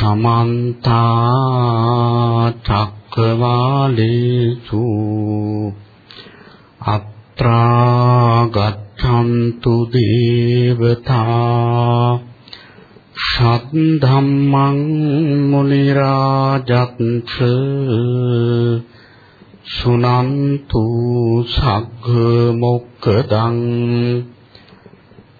සමන්ත චක්කවාලේසු අත්‍රා ගච්ඡන්තු දේවතා සද්ධම්මං මුනි රාජත්ස සුනන්තු සග්ග මොක්කදං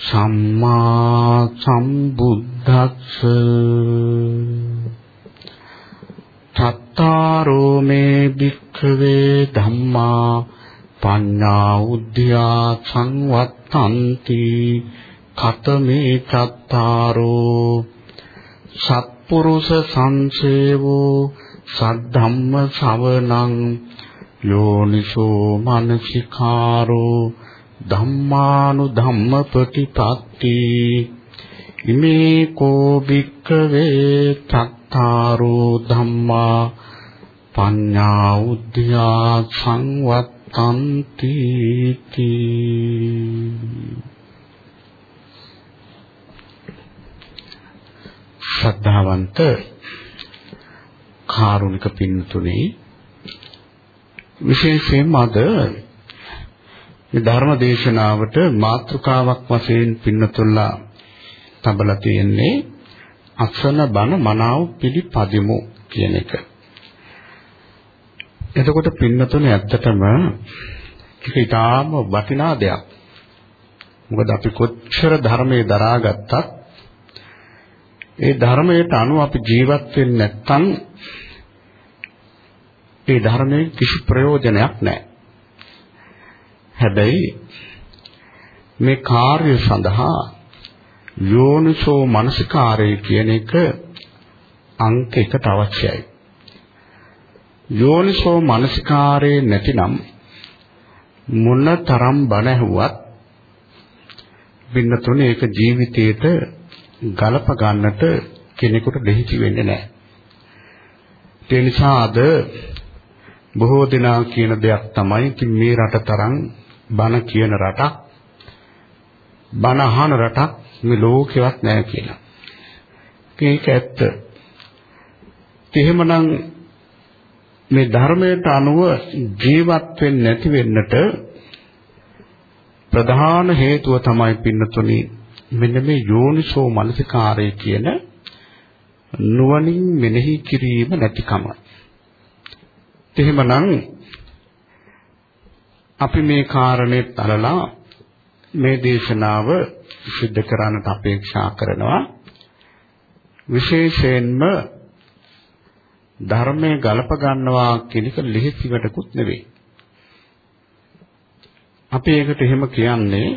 සම්මා සම්බුද්දස්ස චත්තාරෝ මේ භික්ඛවේ ධම්මා පඤ්ඤා උද්ධියා සංවත්තಂತಿ කතමේ චත්තාරෝ සත්පුරුෂ සංසේවෝ සද්ධම්ම ශවණං යෝනිසෝ මනසිකාරෝ ධම්මානු ධම්ම ප්‍රතිපatti ඉමේ කෝ භික්ඛවේ චත්තාරෝ ධම්මා පඤ්ඤා උද්ධා සංවත්තಂತಿ ශ්‍රද්ධාවන්ත කාරුණික පින්තුනේ විශේෂයෙන්ම අද මේ ධර්ම දේශනාවට මාතෘකාවක් වශයෙන් පින්නතුල්ලා තබලා තියෙන්නේ අසන බණ මනාව පිළිපදිමු කියන එක. එතකොට පින්නතුනේ ඇත්තටම ඒක ඊටාම වටිනා දෙයක්. මොකද අපි කොච්චර ධර්මයේ දරාගත්තත් ඒ ධර්මයට අනුව අපි ජීවත් වෙන්නේ නැත්නම් ඒ ධර්මයේ කිසි ප්‍රයෝජනයක් නැහැ. හැබැයි මේ කාර්ය සඳහා යෝනිසෝ මනසිකාරය කියන එක අංක එකට අවශ්‍යයි. යෝනිසෝ මනසිකාරේ නැතිනම් මොන තරම් බණ ඇහුවත් බින්නතුනේ ඒක ජීවිතේට ගලප ගන්නට කෙනෙකුට දෙහිචි වෙන්නේ නැහැ. ඒ නිසා අද බොහෝ දෙනා කියන දෙයක් තමයි ඉතින් මේ රට තරම් බණ කියන රටක් බණ අහන රටක් මේ ලෝකෙවත් නැහැ කියලා. ඒක ඇත්ත. එහෙමනම් මේ ධර්මයට අනුව ජීවත් වෙන්නේ නැති වෙන්නට ප්‍රධාන හේතුව තමයි පින්නතුනි මෙන්න මේ යෝනිසෝ මනසිකාරය කියන නුවණින් මෙනෙහි කිරීම නැතිකම. එහෙමනම් අපි මේ කාරණේ තලලා මේ දේශනාව සිද්ධ කරන්නට අපේක්ෂා කරනවා විශේෂයෙන්ම ධර්මයේ ගලප ගන්නවා කියන එක ලිහිසි වැඩකුත් නෙවෙයි. අපි ඒකට එහෙම කියන්නේ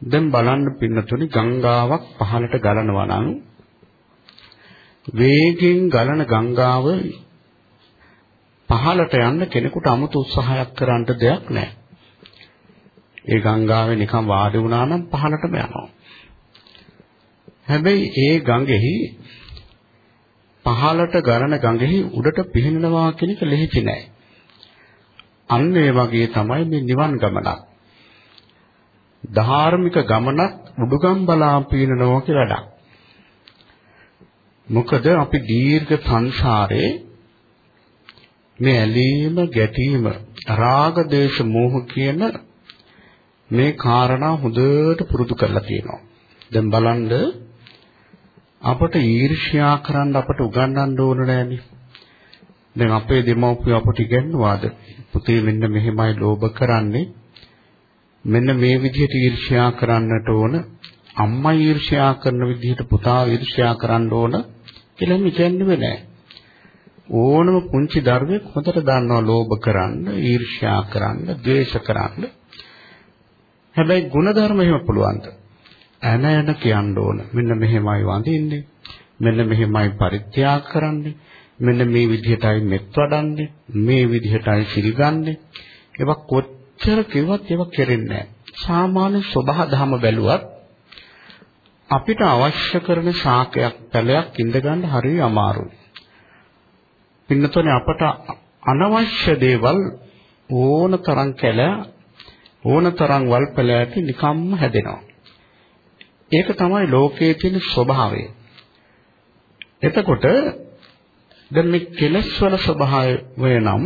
දැන් බලන්න පින්නතුනි ගංගාවක් පහළට ගලනවා නම් වේගෙන් ගලන ගංගාව පහළට යන්න කෙනෙකුට 아무තු උත්සාහයක් කරන්න දෙයක් නැහැ. ඒ ගංගාවේ නිකන් වාඩි වුණා නම් පහළටම යනවා. හැබැයි ඒ ගඟෙහි පහළට ගලන ගඟෙහි උඩට පිහිනනවා කියන එක ලෙහිචි නෑ. අන්න ඒ වගේ තමයි මේ නිවන් ගමනක්. ධාර්මික ගමනක් උඩුගම් බලා පිහිනනවා කියලා වැඩක්. මොකද අපි දීර්ඝ සංසාරේ මේ ඇලීම ගැටීම රාග දේශ මෝහ කියන මේ කාරණා හොඳට පුරුදු කරලා තියෙනවා. දැන් බලන්න අපට ඊර්ෂ්‍යා කරන්න අපට උගන්වන්න ඕන නෑනේ. දැන් අපේ දෙමව්පියෝ අපට ඉගෙනුවාද පුතේ මෙන්න මෙහෙමයි ලෝභ කරන්නේ මෙන්න මේ විදිහට ඊර්ෂ්‍යා කරන්නට ඕන අම්මා ඊර්ෂ්‍යා කරන විදිහට පුතා ඊර්ෂ්‍යා කරන්න ඕන කියලා හිතන්නේ නැහැ ඕනම පුංචි දරුවෙක් හොඳට දන්නවා ලෝභ කරන්න ඊර්ෂ්‍යා කරන්න ද්වේෂ කරන්න. හැබැයි ಗುಣධර්ම එහෙම පුළුවන්ද ඇන ඇන කියන්න ඕන. මෙන්න මෙහෙමයි වඳින්නේ. මෙන්න මෙහෙමයි පරිත්‍යාග කරන්නේ. මෙන්න මේ විදිහටයි මෙත් වඩන්නේ. මේ විදිහටයි සිල් ගන්නෙ ඒවා කොච්චර කිව්වත් ඒවා කෙරෙන්නේ නැහැ. සාමාන්‍ය සබහා දහම බැලුවත් අපිට අවශ්‍ය කරන ශාකයක් පැලයක් ඉඳ ගන්න හරිය අමාරුයි. පින්නතෝනේ අපට අනවශ්‍ය දේවල් ඕන තරම් කැල ඕන තරම් වල් පැලයට නිකම්ම හැදෙනවා ඒක තමයි ලෝකයේ තියෙන ස්වභාවය එතකොට දැන් මේ කෙලස් වල ස්වභාවය නම්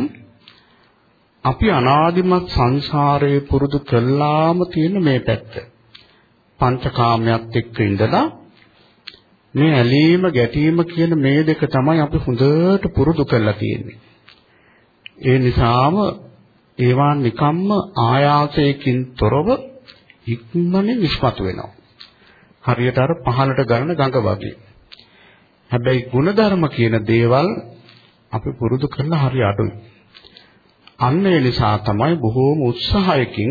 අපි අනාදිමත් සංසාරයේ පුරුදු කළාම තියෙන මේ පැත්ත. පංචකාමයක් එක්ක ඉඳලා මේ ඇලීම ගැටීම කියන මේ දෙක තමයි අපි හොඳට පුරුදු කරලා තියෙන්නේ. ඒ නිසාම ඒවා නිකම්ම ආයාසයකින් තොරව ඉක්මනින් නිෂ්පතු වෙනවා. හරියට අර පහළට ගන්න ගඟ වගේ. හැබැයි ಗುಣධර්ම කියන දේවල් අපි පුරුදු කරලා හරි අඩුයි. අන්න ඒ නිසා තමයි බොහෝම උත්සාහයකින්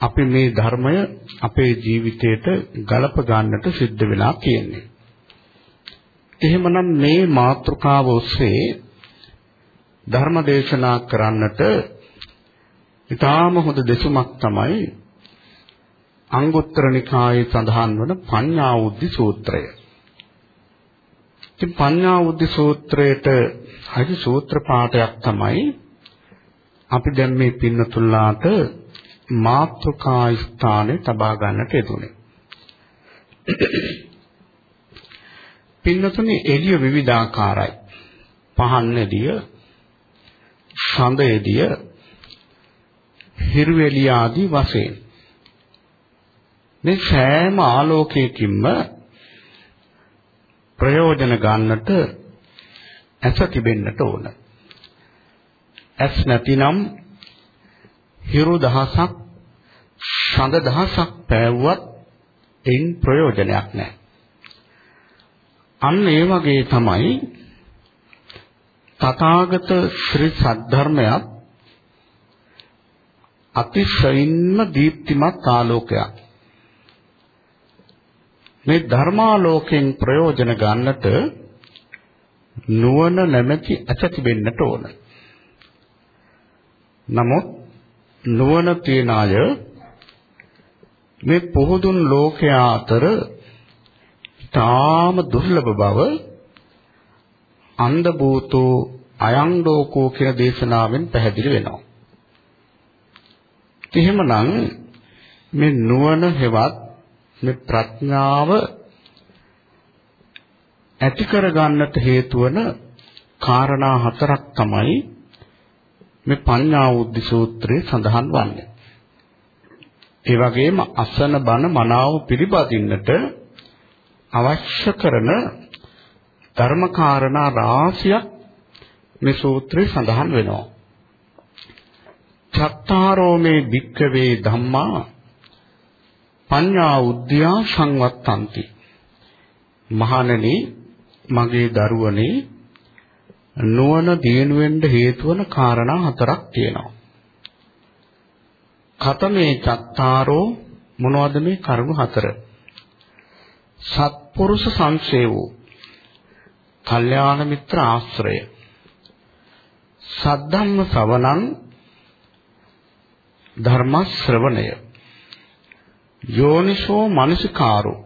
අපි මේ ධර්මය අපේ ජීවිතයට ගලප ගන්නට සිද්ධ වෙලා තියෙන්නේ. එහෙමනම් මේ මාතෘකාව ඔස්සේ ධර්ම දේශනා කරන්නට ඊටාම හොඳ දෙසුමක් තමයි අංගුත්තර නිකායේ සඳහන් වන පඤ්ඤා උද්ධි සූත්‍රය. ඉතින් පඤ්ඤා උද්ධි සූත්‍රයේට අයිති සූත්‍ර පාඨයක් තමයි අපි දැන් මේ පින්නතුල්ලාට මාත්‍රකා ස්ථානේ තබා ගන්නට යෙදුනේ. පින්නතුනි එළිය විවිධාකාරයි. පහන් එළිය, සඳ එළිය, හිරු එළිය ආදී වශයෙන් මේ සෑම ආලෝකයකින්ම ප්‍රයෝජන ගන්නට ඇස තිබෙන්නට ඕන. ඇස් නැතිනම් හිරු දහසක් ඡන්ද දහසක් පෑවුවත් එයින් ප්‍රයෝජනයක් නැහැ. අන්න ඒ වගේ තමයි තථාගත ශ්‍රී සද්ධර්මයත් අතිශයින්ම දීප්තිමත් ආලෝකයක්. මේ ධර්මාලෝකයෙන් ප්‍රයෝජන ගන්නට නුවණ නැමැති ඇස තිබෙන්නට ඕන. නමුත් නුවණ තියන අය මේ පොහුදුන් ලෝකයා අතර තාම දුර්ලභ බව අන්ධ භූතෝ අයං ලෝකෝ කියන දේශනාවෙන් පැහැදිලි වෙනවා. එහෙමනම් මේ නුවණ හෙවත් මේ ප්‍රඥාව ඇති කර ගන්නට හේතු වන කාරණා හතරක් තමයි මේ පඤ්ඤා උද්ධි සූත්‍රයේ සඳහන් වන්නේ. ඒ වගේම අසන බන මනාව පිළිපදින්නට අවශ්‍ය කරන ධර්මකාරණා රාශියක් මේ සූත්‍රයේ සඳහන් වෙනවා. චත්තාරෝ මේ භික්කවේ ධම්මා පඤ්ඤා උද්‍යා සංවත්තಂತಿ මහණෙනි මගේ දරුවනේ නුවණ දිනු වෙන්න හේතු වන කාරණා හතරක් තියෙනවා. කතමේ චත්තාරෝ මොනවද මේ කරුණු හතර? සත්පුරුෂ සංසේවෝ කල්යාණ මිත්‍ර ආශ්‍රය සද්ධම්ම ශ්‍රවණං ධර්ම ශ්‍රවණය යෝනිසෝ මනසිකාරෝ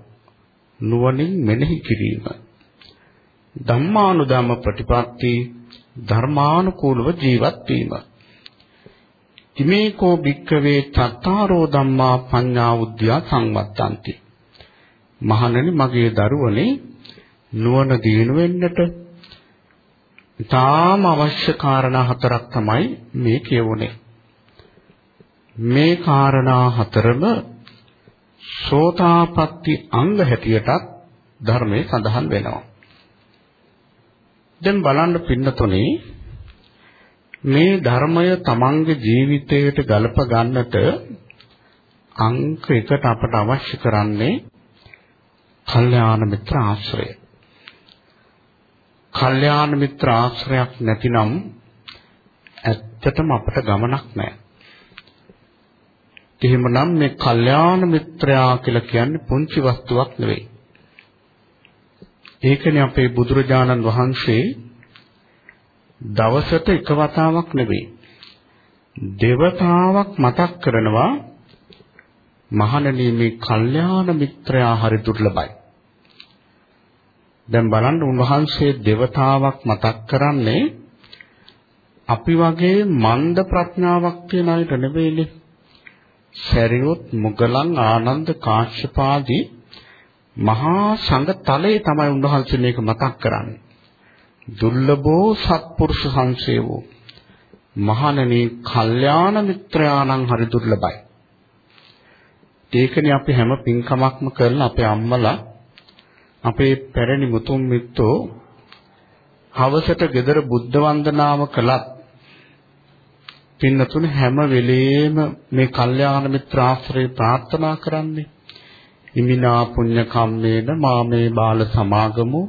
නුවණින් මෙනෙහි කිරීම ධම්මානුධම්ම ප්‍රතිපatti ධර්මානුකූලව ජීවත් වීම. ඉමේකෝ භික්කවේ චත්තාරෝ ධම්මා පඤ්ඤා උද්‍යා සංවත්තಂತಿ මහණෙනි මගේ දරුවනේ නුවණ දිනු වෙන්නට ඊටාම අවශ්‍ය කාරණා හතරක් තමයි මේ කියවුනේ. මේ කාරණා හතරම සෝතාපට්ටි අංග හැටියටත් ධර්මයේ සඳහන් වෙනවා. දැන් බලන්න පින්නතුනේ මේ ධර්මය තමන්ගේ ජීවිතයට ගලප ගන්නට අංක එකට අපට අවශ්‍ය කරන්නේ කල්යාණ මිත්‍ර ආශ්‍රය. කල්යාණ මිත්‍ර ආශ්‍රයක් නැතිනම් ඇත්තටම අපට ගමනක් නැහැ. එහෙමනම් මේ කල්යාණ මිත්‍රයා කියලා කියන්නේ පුංචි වස්තුවක් නෙවෙයි. ඒකනේ අපේ බුදුරජාණන් වහන්සේ දවසට එක වතාවක් නෙවෙයි දෙවතාවක් මතක් කරනවා මහණෙනි මේ කල්යාණ මිත්‍රයා හරි දුර්ලභයි. දැන් බලන්න උන්වහන්සේ දෙවතාවක් මතක් කරන්නේ අපි වගේ මන්ද ප්‍රඥාවක් තියෙන අයට නෙවෙයිනේ. සරියොත් මුගලන් ආනන්ද කාශ්‍යපාදී මහා සංඝ තලයේ තමයි උන්වහන්සේ මේක මතක් කරන්නේ. දුර්ලභෝ සත්පුරුෂ සංසේවෝ මහණෙනි කල්යාණ මිත්‍රයාණන් හරි දුර්ලභයි. ඒකනේ අපි හැම පින්කමක්ම කරලා අපේ අම්මලා අපේ පැරණි මුතුන් මිත්තෝ හවසට ගෙදර බුද්ධ වන්දනාව කළත් පින්නතුන හැම වෙලේම මේ කල්යාණ මිත්‍ර ආශ්‍රය ප්‍රාර්ථනා කරන්නේ ඉමිනා පුඤ්ඤ කම්මේන මාමේ බාල සමාගමෝ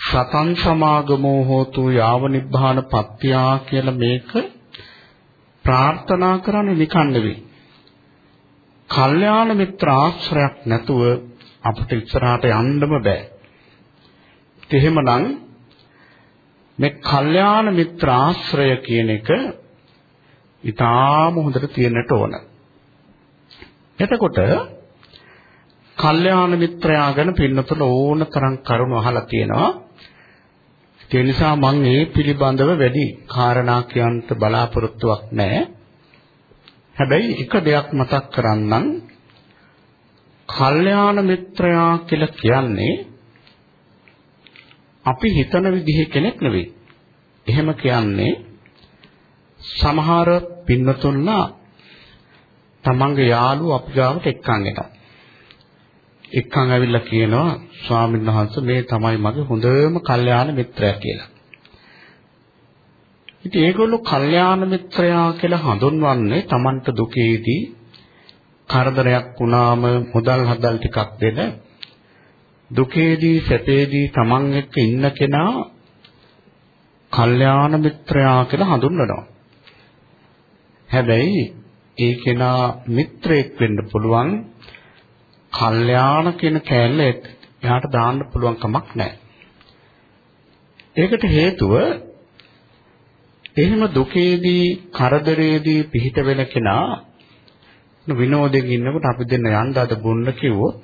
සතං සමාගමෝ හෝතු යාව නිබ්බාන පත්‍යා කියලා මේක ප්‍රාර්ථනා කරන්නේ නිකන් නෙවෙයි කල්යාණ මිත්‍ර ආශ්‍රයක් නැතුව අපිට ඉස්සරහට යන්නම බෑ. එහෙමනම් මේ කල්යාණ මිත්‍ර ආශ්‍රය කියන එක ඊටාම හොඳට තියෙන්නට ඕන. එතකොට කල්යාණ මිත්‍රයා ගැන පින්නතුල ඕන තරම් කරුණු අහලා තියෙනවා. ඒ නිසා මම මේ පිළිබඳව වැඩි කාරණා කියන්න බලාපොරොත්තුවක් නැහැ. හැබැයි එක දෙයක් මතක් කරන්නම් කල්යාණ මිත්‍රයා කියලා කියන්නේ අපි හිතන විදිහේ කෙනෙක් නෙවෙයි. එහෙම කියන්නේ සමහර පින්නතුන්ලා තමන්ගේ යාළුවෝ අපි ගාවට එක්කන් එනවා. එක්කන් ඇවිල්ලා කියනවා ස්වාමීන් වහන්සේ මේ තමයි මගේ හොඳම කල්යාණ මිත්‍රයා කියලා. ඉතින් ඒගොල්ලෝ කල්යාණ මිත්‍රයා කියලා හඳුන්වන්නේ Tamanට දුකේදී කරදරයක් වුණාම මුදල් හදල් ටිකක් දෙන දුකේදී සැපේදී Taman එක්ක ඉන්න කෙනා කල්යාණ මිත්‍රයා කියලා හඳුන්වනවා. හැබැයි ඒ කෙනා මිත්‍රයෙක් වෙන්න පුළුවන් කල්යාණ කියන කැලල එයාට දාන්න පුළුවන් කමක් නැහැ. ඒකට හේතුව එහෙම දුකේදී කරදරේදී පිහිට වෙන කෙනා විනෝදයෙන් ඉන්නකොට අපි දෙන්න යන්න අද බොන්න කිව්වොත්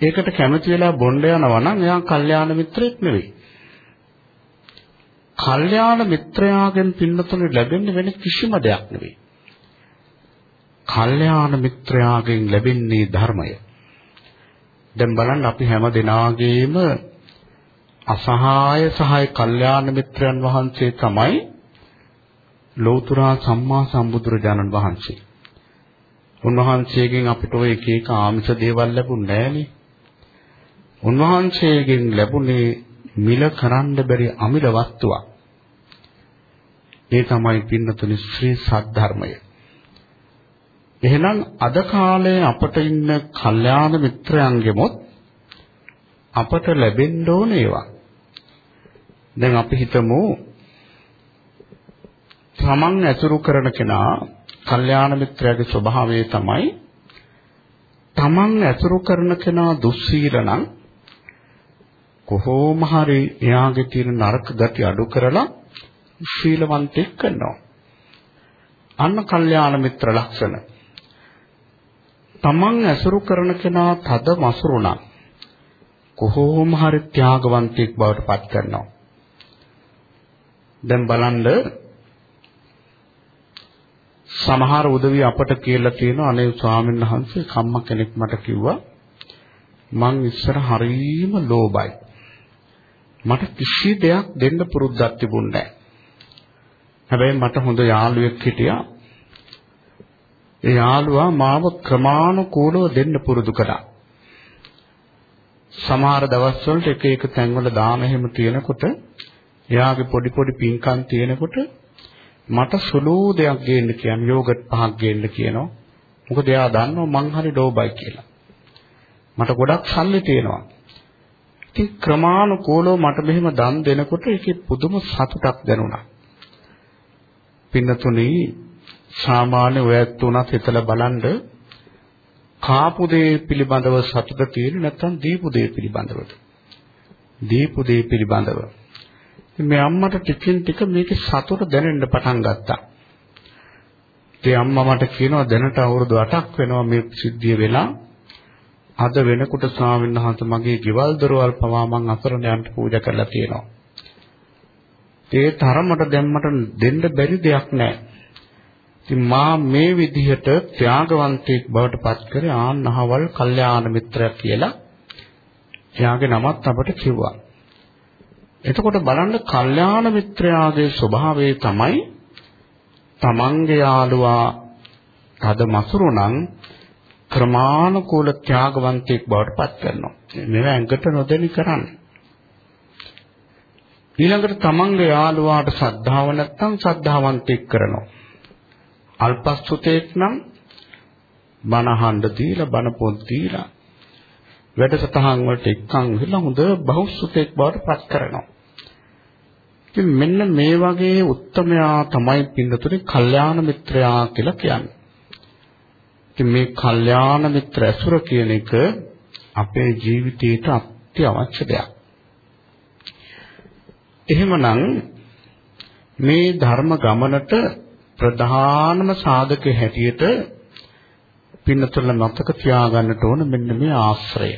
ඒකට කැමති වෙලා බොන්න යනවා නම් එයා කල්යාණ මිත්‍රයෙක් නෙවෙයි. කල්යාණ මිත්‍රයාගෙන් පින්නතුනේ ලැබෙන්නේ වෙන කිසිම දෙයක් නෙවෙයි. කල්යාණ මිත්‍රයාගෙන් ලැබෙන්නේ ධර්මය. දැන් බලන්න අපි හැම දිනාගේම අසහාය සහාය කල්යාණ මිත්‍රයන් වහන්සේ තමයි ලෞතර සම්මා සම්බුදුරජාණන් වහන්සේ. උන්වහන්සේගෙන් අපිට ඔය එක එක ආමිෂ දේවල් ලැබුණ නෑනේ. උන්වහන්සේගෙන් ලැබුණේ මිල කරන්න බැරි අමිල වස්තුවක්. ඒ තමයි පින්නතුනි ශ්‍රී සද්ධර්මය. එහෙනම් අද කාලේ අපට ඉන්න කල්යාණ මිත්‍රයන්ගෙමොත් අපට ලැබෙන්න ඕන ඒවා. දැන් අපි හිතමු තමන් ඇසුරු කරන කෙනා කල්යාණ මිත්‍රයාගේ ස්වභාවය තමයි තමන් ඇසුරු කරන කෙනා දුස්සීල නම් කොහොම හරි එයාගේ තියෙන නරක ගති අඩු කරලා ශීලවන්තෙක් කරනවා. අන්න කල්යාණ මිත්‍ර ලක්ෂණ. තමන් ඇසුරු කරන කෙනා තද මසුරුණා කොහොම හරි ත්‍යාගවන්තයෙක් බවට පත් කරනවා. දැන් බලන්න සමහර උදවිය අපට කියලා තියෙනවා අනේ ස්වාමීන් වහන්සේ කම්ම කෙනෙක් මට කිව්වා මං ඉස්සර හරීම ලෝභයි. මට කිසි දෙයක් දෙන්න පුරුද්දක් තිබුණේ නැහැ. හැබැයි මට හොඳ යාළුවෙක් හිටියා. ඒ යාළුවා මාව ක්‍රමානුකූලව දෙන්න පුරුදු කළා. සමහර දවස්වලට එක එක තැන්වල දාන එහෙම තියෙනකොට එයාගේ පොඩි පොඩි පින්කම් තියෙනකොට මට සුළු දෙයක් ගේන්න කියන යෝගට් පහක් ගේන්න කියනවා. මොකද එයා දන්නවා මං හරි ඩෝබයි කියලා. මට ගොඩක් සල්ලි තියෙනවා. ඉතින් ක්‍රමානුකූලව මට මෙහෙම දන් දෙනකොට ඒකේ පුදුම සතුටක් දැනුණා. පින්නතුනි සාමාන්‍ය ඔයත් උනත් හිතලා බලන්න කාපු දේ පිළිබඳව සතුට තියෙන නැත්නම් දීපු දේ පිළිබඳවද? දීපු දේ පිළිබඳව. මේ අම්මට ටිකින් ටික මේකේ සතුට දැනෙන්න පටන් ගත්තා. ඒ අම්මා මට කියනවා දැනට අවුරුදු 8ක් වෙනවා මේ සිද්ධිය වෙලා. අද වෙනකොට ස්වාමීන් වහන්සේ මගේ ගෙවල් දොරවල් පවා මං අසරණයන්ට පූජා කරලා තියෙනවා. ඒ තරමට දැම්මට දෙන්න බැරි දෙයක් නැහැ. ඉතින් මා මේ විදිහට ත්‍යාගවන්තයෙක් බවට පත් කරේ ආන්නහවල් කල්යාණ මිත්‍රයෙක් කියලා එයාගේ නමත් අපට කිව්වා. එතකොට බලන්න කල්යාණ මිත්‍රයාගේ ස්වභාවය තමයි තමන්ගේ යාළුවා තද මසුරු නම් ක්‍රමානුකූල ත්‍යාගවන්තයෙක් බවට පත් කරනවා. මේව ඇඟට නොදෙනි කරන්නේ. ඊළඟට තමන්ගේ යාළුවාට ශ්‍රද්ධාව නැත්නම් ශ්‍රද්ධාවන්තයෙක් කරනවා. අල්පස්සුතේක් නම් බණ අහන්න දීලා බණ පොත් දීලා වැඩසටහන් වලට එක්කන් වෙලා හොඳ බහුසුතෙක් බවට පත් කරනවා. ඉතින් මෙන්න මේ වගේ උත්තමයා තමයි පින්නතුනේ කල්යාණ මිත්‍රයා කියලා කියන්නේ. ඉතින් මේ කල්යාණ මිත්‍ර ඇසුර කියන එක අපේ ජීවිතයට අත්‍යවශ්‍ය දෙයක්. එහෙමනම් මේ ධර්ම ගමනට ප්‍රධානම සාධක හැටියට පින්නතුල මතක තියාගන්නට ඕන මෙන්න මේ ආශ්‍රය.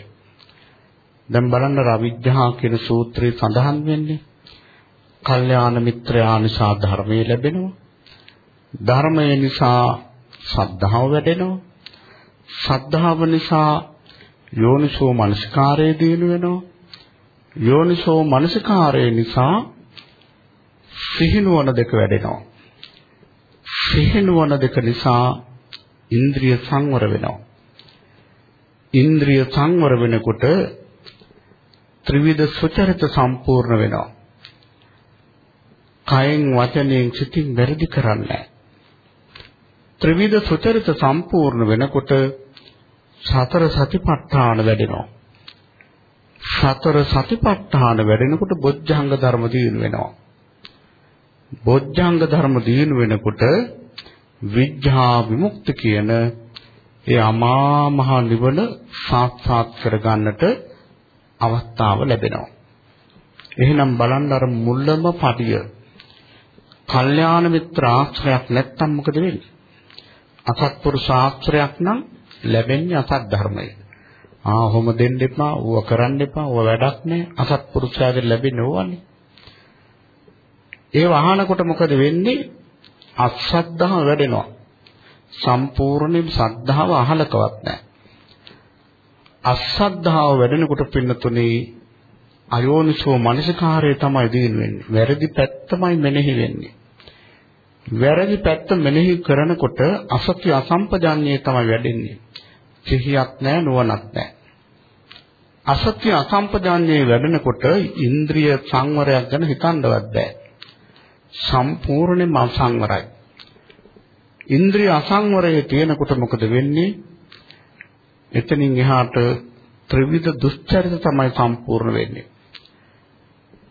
දැන් බලන්න රවිජ්ජහා කියන සූත්‍රයේ සඳහන් වෙන්නේ කල්යාණ මිත්‍රයා නිසා ධර්මයේ ලැබෙනවා. ධර්මය නිසා සද්ධාව වැඩෙනවා. සද්ධාව නිසා යෝනිසෝ මනසිකාරය දිනු වෙනවා. යෝනිසෝ මනසිකාරය නිසා සිහිනුවන දෙක වැඩෙනවා. සිහිනුවන දෙක නිසා ඉන්ද්‍රිය සංවර වෙනවා. ඉන්ද්‍රිය සංවර වෙනකොට ත්‍රිවිධ සුචරිත සම්පූර්ණ වෙනවා. කයෙන් වචනයෙන් සිතින් වැරදි කරන්නේ ත්‍රිවිධ සුචරිත සම්පූර්ණ වෙනකොට සතර සතිපට්ඨාන වැඩෙනවා. සතර සතිපට්ඨාන වැඩෙනකොට බොජ්ජංග ධර්ම දිනු වෙනවා. බොජ්ජංග ධර්ම දිනු වෙනකොට විඥා විමුක්ති කියන ඒ අමා මහ නිවන සාක්ෂාත් කරගන්නට අවස්ථාව ලැබෙනවා. එහෙනම් බලන්න අර මුල්ලම පඩිය. කල්යාණ මිත්‍ර ආශ්‍රයක් නැත්තම් මොකද වෙන්නේ? අසත්පුරුෂ ආශ්‍රයක් නම් ලැබෙන්නේ අසත් ධර්මයි. ආ ඔහොම දෙන්න එපා, ඌව කරන්න එපා, ඌව වැඩක් නෑ. අසත්පුරුෂයාගෙන් ලැබෙන්නේ ඕවනේ. ඒ වහනකොට මොකද වෙන්නේ? අසද්ධාව වැඩෙනවා. සම්පූර්ණයෙන් සද්ධාව අහලකවත් නැහැ. අසද්ධාව වැඩෙනකොට පින්නතුනේ අයෝනිසෝ මනසිකාරය තමයි දින වෙන්නේ. වැරදි පැත්තමයි මෙනෙහි වෙන්නේ. වැරදි පැත්ත මෙනෙහි කරනකොට අසත්‍ය අසම්පජාඤ්ඤය තමයි වැඩෙන්නේ. සිහියක් නැහැ නුවණක් නැහැ. අසත්‍ය අසම්පජාඤ්ඤය වැඩෙනකොට ඉන්ද්‍රිය සංවරයක් ගැන හිතන්නවත් බෑ. සම්පූර්ණයෙන්ම අසංවරයි. ඉන්ද්‍රිය අසංවරයේ තියෙනකොට මොකද වෙන්නේ? එතනින් එහාට ත්‍රිවිධ දුස්චරිත තමයි සම්පූර්ණ වෙන්නේ.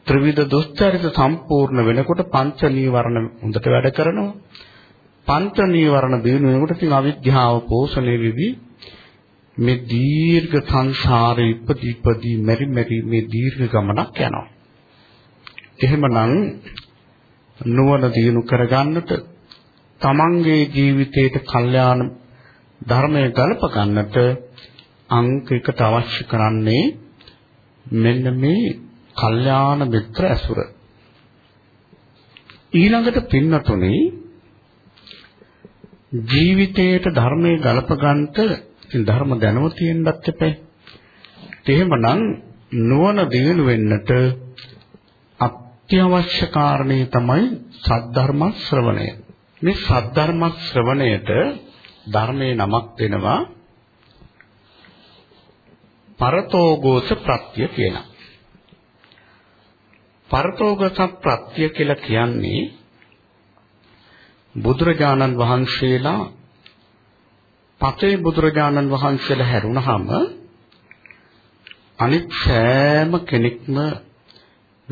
ත්‍රිවිධ දුස්චරිත සම්පූර්ණ වෙනකොට පංච නීවරණ හොඳට වැඩ කරනවා. පංච නීවරණ දිනු වෙනකොට ඉතින් අවිද්‍යාව පෝෂණය වෙවි මේ දීර්ඝ සංසාරේ ඉපදී ඉපදී මෙරි මෙරි මේ දීර්ඝ ගමනක් යනවා. එහෙමනම් නුවණ දිනු කරගන්නට තමන්ගේ ජීවිතයට කල්යාණ ධර්මය ගලප ගන්නට අංක එකට අවශ්‍ය කරන්නේ මෙන්න මේ කල්යාණ මිත්‍ර ඇසුර. ඊළඟට පින්නතුනේ ජීවිතයට ධර්මයේ ගලප ගන්නට ඉතින් ධර්ම දැනුම තියෙන්නත් එපේ. එහෙමනම් නුවණ දිනු වෙන්නට අත්‍යවශ්‍ය කාරණේ තමයි සද්ධර්ම ශ්‍රවණය. මේ සද්ධර්ම ශ්‍රවණයට ධර්මයේ නමක් දෙනවා පරතෝගෝස ප්‍රත්‍ය කියලා. පරතෝගෝස ප්‍රත්‍ය කියලා කියන්නේ බුදුරජාණන් වහන්සේලා පතේ බුදුරජාණන් වහන්සේලා හැරුණාම අනිත් සෑම කෙනෙක්ම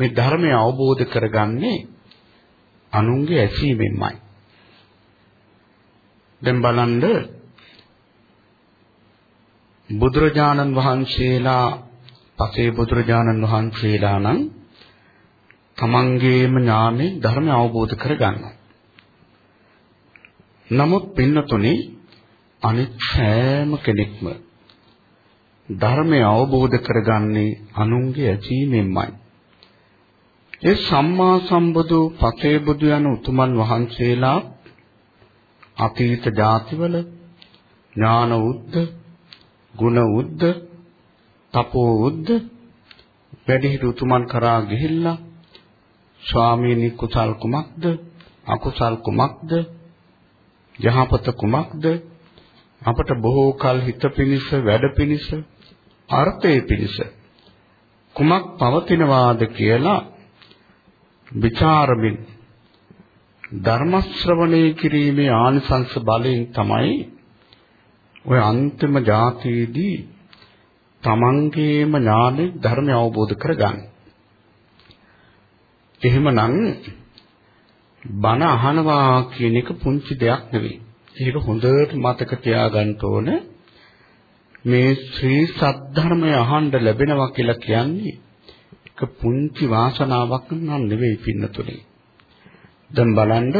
මේ ධර්මය අවබෝධ කරගන්නේ අනුන්ගේ ඇසීමෙන්මයි. දැන් බලන්න බුදුරජාණන් වහන්සේලා පසේ බුදුරජාණන් වහන්සේලා නම් තමන්ගේම ඥානෙ ධර්මය අවබෝධ කරගන්නවා. නමුත් පින්නතුනේ අනිත් සෑම කෙනෙක්ම ධර්මය අවබෝධ කරගන්නේ අනුන්ගේ ඇසීමෙන්මයි. ඒ සම්මා සම්බුදු පතේ බුදු යන උතුමන් වහන්සේලා අතීත ජාතිවල ඥාන උද්ද, ගුණ උද්ද, තපෝ උද්ද වැඩිහිටි උතුමන් කරා ගිහිල්ලා ස්වාමීනි කුසල් කුමක්ද? අකුසල් කුමක්ද? යහපත කුමක්ද? අපට බොහෝ කල හිත පිනිස වැඩ පිනිස අර්ථයේ පිනිස කුමක් පවතිනවාද කියලා ਵਿਚාරමින් ධර්ම ශ්‍රවණය කිරීමේ ආනිසංස බලයෙන් තමයි ඔය අන්තිම જાතියේදී තමන්ගේම ඥානෙ ධර්මය අවබෝධ කරගන්නේ. එහෙමනම් බණ අහනවා කියන එක පුංචි දෙයක් නෙවෙයි. ඒක හොඳට මතක තියාගන්න ඕන. මේ ශ්‍රී සද්ධර්මය අහන්න ලැබෙනවා කියලා කියන්නේ ඒක පුංචි වාසනාවක් නන් නෙවෙයි පින්නතුනේ. දැන් බලන්න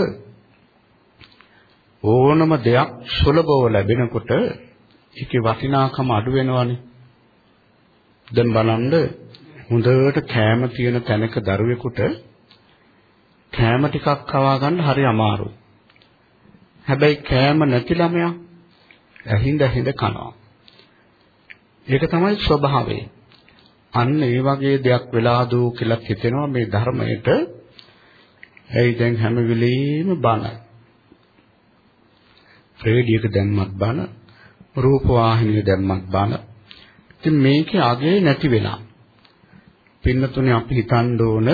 ඕනම දෙයක් සුලභව ලැබෙනකොට ඒකේ වටිනාකම අඩු වෙනවනේ. දැන් බලන්න හොඳට කෑම තියෙන තැනක දරුවෙකුට කෑම ටිකක් කවා ගන්න හරි අමාරුයි. හැබැයි කෑම නැති ළමයා ඇහිඳ ඇහිඳ කනවා. ඒක තමයි ස්වභාවය. අන්න ඒ වගේ දෙයක් වෙලා දෝ කියලා හිතෙනවා මේ ධර්මයට. ඇයි දැන් හැම වෙලෙම බන. රේඩියක දැම්මත් බන, රූප වාහිනිය දැම්මත් බන. ඉතින් මේකේ අගේ නැති වෙලා. පින්නතුනේ අපි හිතන්න ඕන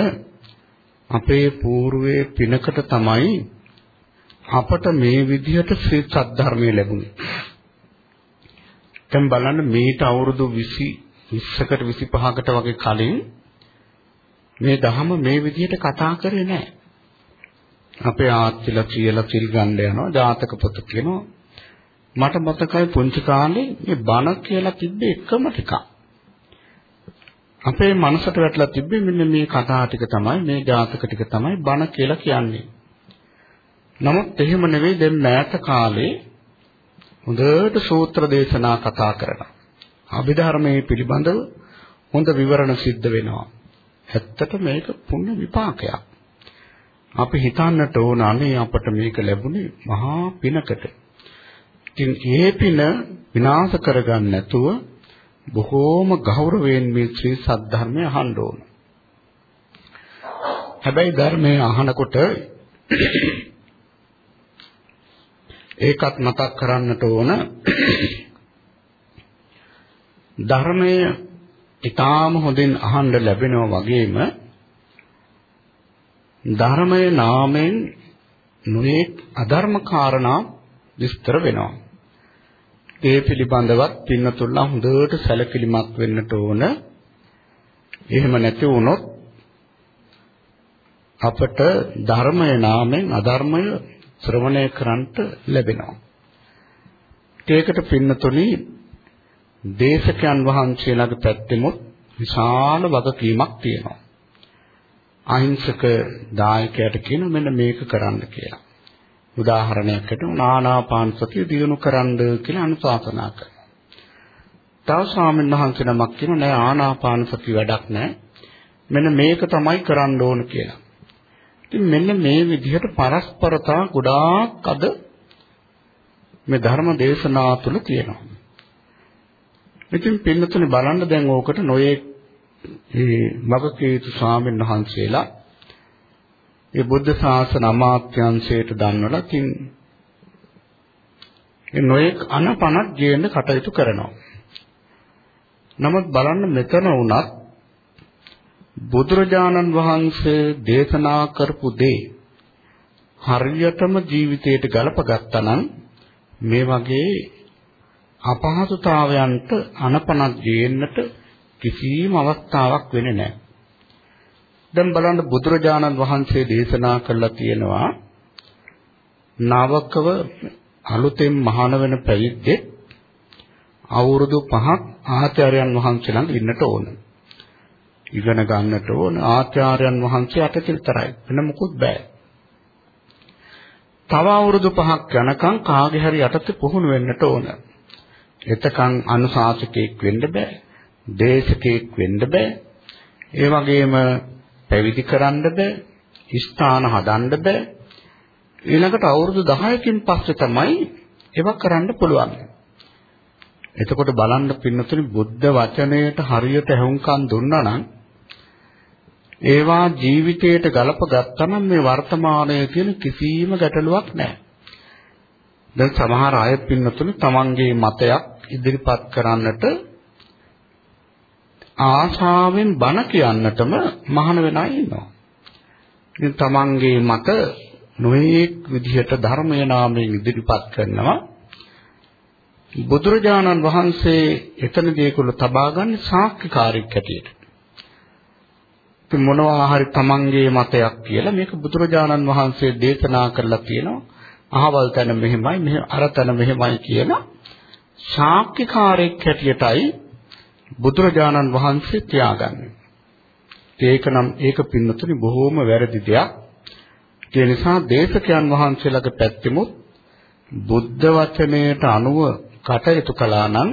අපේ పూర్වයේ පිනකට තමයි අපට මේ විදිහට ශ්‍රී සද්ධර්මය ලැබුණේ. දැන් බලන්න මේට අවුරුදු 20 20කට 25කට වගේ කලින් මේ ධහම මේ විදිහට කතා කරේ නැහැ. අපේ ආච්චිලා කියලා සිල් ගන්න යනවා, ජාතක පොත කියනවා. මට මතකයි පුංචි කාලේ මේ බණ කියලා තිබ්බේ එකම ටිකක්. අපේ මනසට වැටලා තිබ්බේ මෙන්න මේ කතා ටික තමයි මේ ජාතක ටික තමයි බණ කියලා කියන්නේ. නමුත් එහෙම නෙවෙයි දැන් මෑත කාලේ හොඳට සූත්‍ර දේශනා කතා කරනවා. අභිධර්මයේ පිළිබඳව හොඳ විවරණ සිද්ධ වෙනවා. ඇත්තට මේක පුණ්‍ය විපාකයක්. අපි හිතන්නට ඕන අනේ අපට මේක ලැබුණේ මහා පිනකට. ඉතින් ඒ පින විනාශ කරගන්න නැතුව බොහෝම ගෞරවයෙන් මේ ශ්‍රී සද්ධර්මය අහන්න ඕන. හැබැයි ධර්මය අහනකොට ඒකත් මතක් කරන්නට ඕන ධර්මය ඊටාම හොඳින් අහන්න ලැබෙනවා වගේම ධර්මයේ නාමයෙන් නොඑක් අධර්ම කාරණා විස්තර වෙනවා. ඒ පිළිබඳවත් පින්නතුල්ලා හොඳට සැලකිලිමත් වෙන්නට ඕන. එහෙම නැති වුණොත් අපට ධර්මයේ නාමයෙන් අධර්මය ශ්‍රවණය කරන්නට ලැබෙනවා. ඒකට පින්නතුනි දේශකයන් වහන්සේලාගේ පැත්තෙමුත් විශාල වගකීමක් තියෙනවා. අහිංසක දායකයට කියන මෙන්න මේක කරන්න කියලා. උදාහරණයකට නානාපාන සතිය දිනු කරන්න කියලා අනුශාසනා කරනවා. තව ස්වාමීන් වහන්සේ නමක් කියන නෑ ආනාපාන සතිය වැඩක් නෑ. මෙන්න මේක තමයි කරන්න ඕන කියලා. ඉතින් මෙන්න මේ විදිහට පරස්පරතා ගොඩාක් අද මේ ධර්ම දේශනා තුල තියෙනවා. ඉතින් පින්නතුනේ බලන්න දැන් ඕකට නොයේ ඒ මගකීතු ස්වාමීන් වහන්සේලා ඒ බුද්ධ ශාසන අමාත්‍යංශයට දන්වලා තින් ඒ නොයෙක් අනපනක් ගේන්න කටයුතු කරනවා. නමුත් බලන්න මෙතන වුණත් බුදුරජාණන් වහන්සේ දේශනා කරපු දේ හරියටම ජීවිතයට ගලපගත්තා නම් මේ වගේ අපහසුතාවයන්ට අනපනක් ගේන්නට කිසිම අවස්ථාවක් වෙන්නේ නැහැ. දැන් බලන්න බුදුරජාණන් වහන්සේ දේශනා කළා තියෙනවා නවකව අලුතෙන් මහාන වෙන පැවිද්දෙක් අවුරුදු 5ක් ආචාර්යයන් වහන්සේ ළඟ ඉන්නට ඕන. ඉගෙන ගන්නට ඕන ආචාර්යයන් වහන්සේ අතට විතරයි. වෙන මොකුත් බෑ. තව අවුරුදු 5ක් යනකම් කාගේ හරි යටතේ පුහුණු වෙන්නට ඕන. එතකන් අනුශාසකෙක් වෙන්න බෑ. දේශකෙක් වෙන්න බෑ. ඒ වගේම පැවිදි කරන්න බෑ. ස්ථාන හදන්න බෑ. ඊළඟට අවුරුදු 10කින් පස්සේ තමයි ඒවා කරන්න පුළුවන්. එතකොට බලන්න පින්නතුනි බුද්ධ වචනයට හරියට ඇහුම්කන් දුන්නා නම් ඒවා ජීවිතයට ගලප ගත්තා නම් මේ වර්තමානයේ තියෙන කිසිම ගැටලුවක් නැහැ. දැන් සමහර අය පින්නතුනි තමන්ගේ මතයක් ඉදිරිපත් කරන්නට ආශාවෙන් බණ කියන්නටම මහාන වෙන අය ඉන්නවා. ඉතින් තමන්ගේ මත නොඑක් විදිහට ධර්මය නාමයෙන් ඉදිරිපත් කරනවා. බුදුරජාණන් වහන්සේ එතනදී ඒගොල්ලෝ තබාගන්නේ සාක්ෂිකාරයක් හැටියට. ඉතින් මොනවා හරි තමන්ගේ මතයක් කියලා මේක බුදුරජාණන් වහන්සේ දේශනා කරලා තියෙනවා. අහවල් තැන මෙහෙමයි මෙහෙ අර තැන මෙහෙමයි කියලා සාක්ෂිකාරයක් හැටියටයි බුදුරජාණන් වහන්සේ තියාගන්නේ. ඒක නම් ඒක පින්නතුනි බොහෝම වැරදි දෙයක්. ඒ නිසා දේශකයන් වහන්සේලාගේ පැත්තෙමුත් බුද්ධ වචනයට අනුව කටයුතු කළා නම්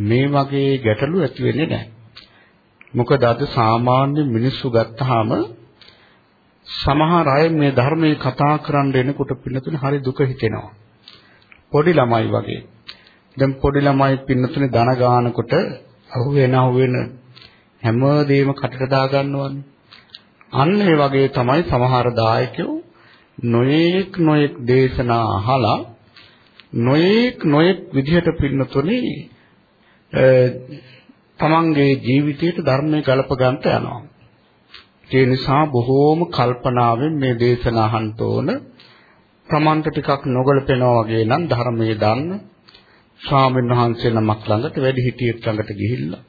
මේ වගේ ගැටලු ඇති වෙන්නේ නැහැ. මොකද අද සාමාන්‍ය මිනිස්සු ගත්තාම සමහර අය මේ ධර්මයේ කතා කරන්න එනකොට පින්නතුනේ හරි දුක හිතෙනවා. පොඩි ළමයි වගේ. දැන් පොඩි ළමයි පින්නතුනේ දන ගන්නකොට අහුවෙන අහුවෙන හැමදේම කටට දා ගන්නවනේ. අන්න ඒ වගේ තමයි සමහර දායකයෝ නොයේක් නොයෙක් දේශනා අහලා නොයේක් නොයෙක් විදිහට පින්නතුනේ තමන්ගේ ජීවිතයට ධර්මයේ ගලප ගන්නට යනවා. ඒ නිසා බොහෝම කල්පනාවෙන් මේ දේශන අහන්න ඕන. තමන්ට ටිකක් නොගලපෙනවා වගේ නම් ධර්මයේ දාන්න ස්වාමීන් වහන්සේ නමක් ළඟට වැඩි හිටියෙක් ළඟට ගිහිල්ලා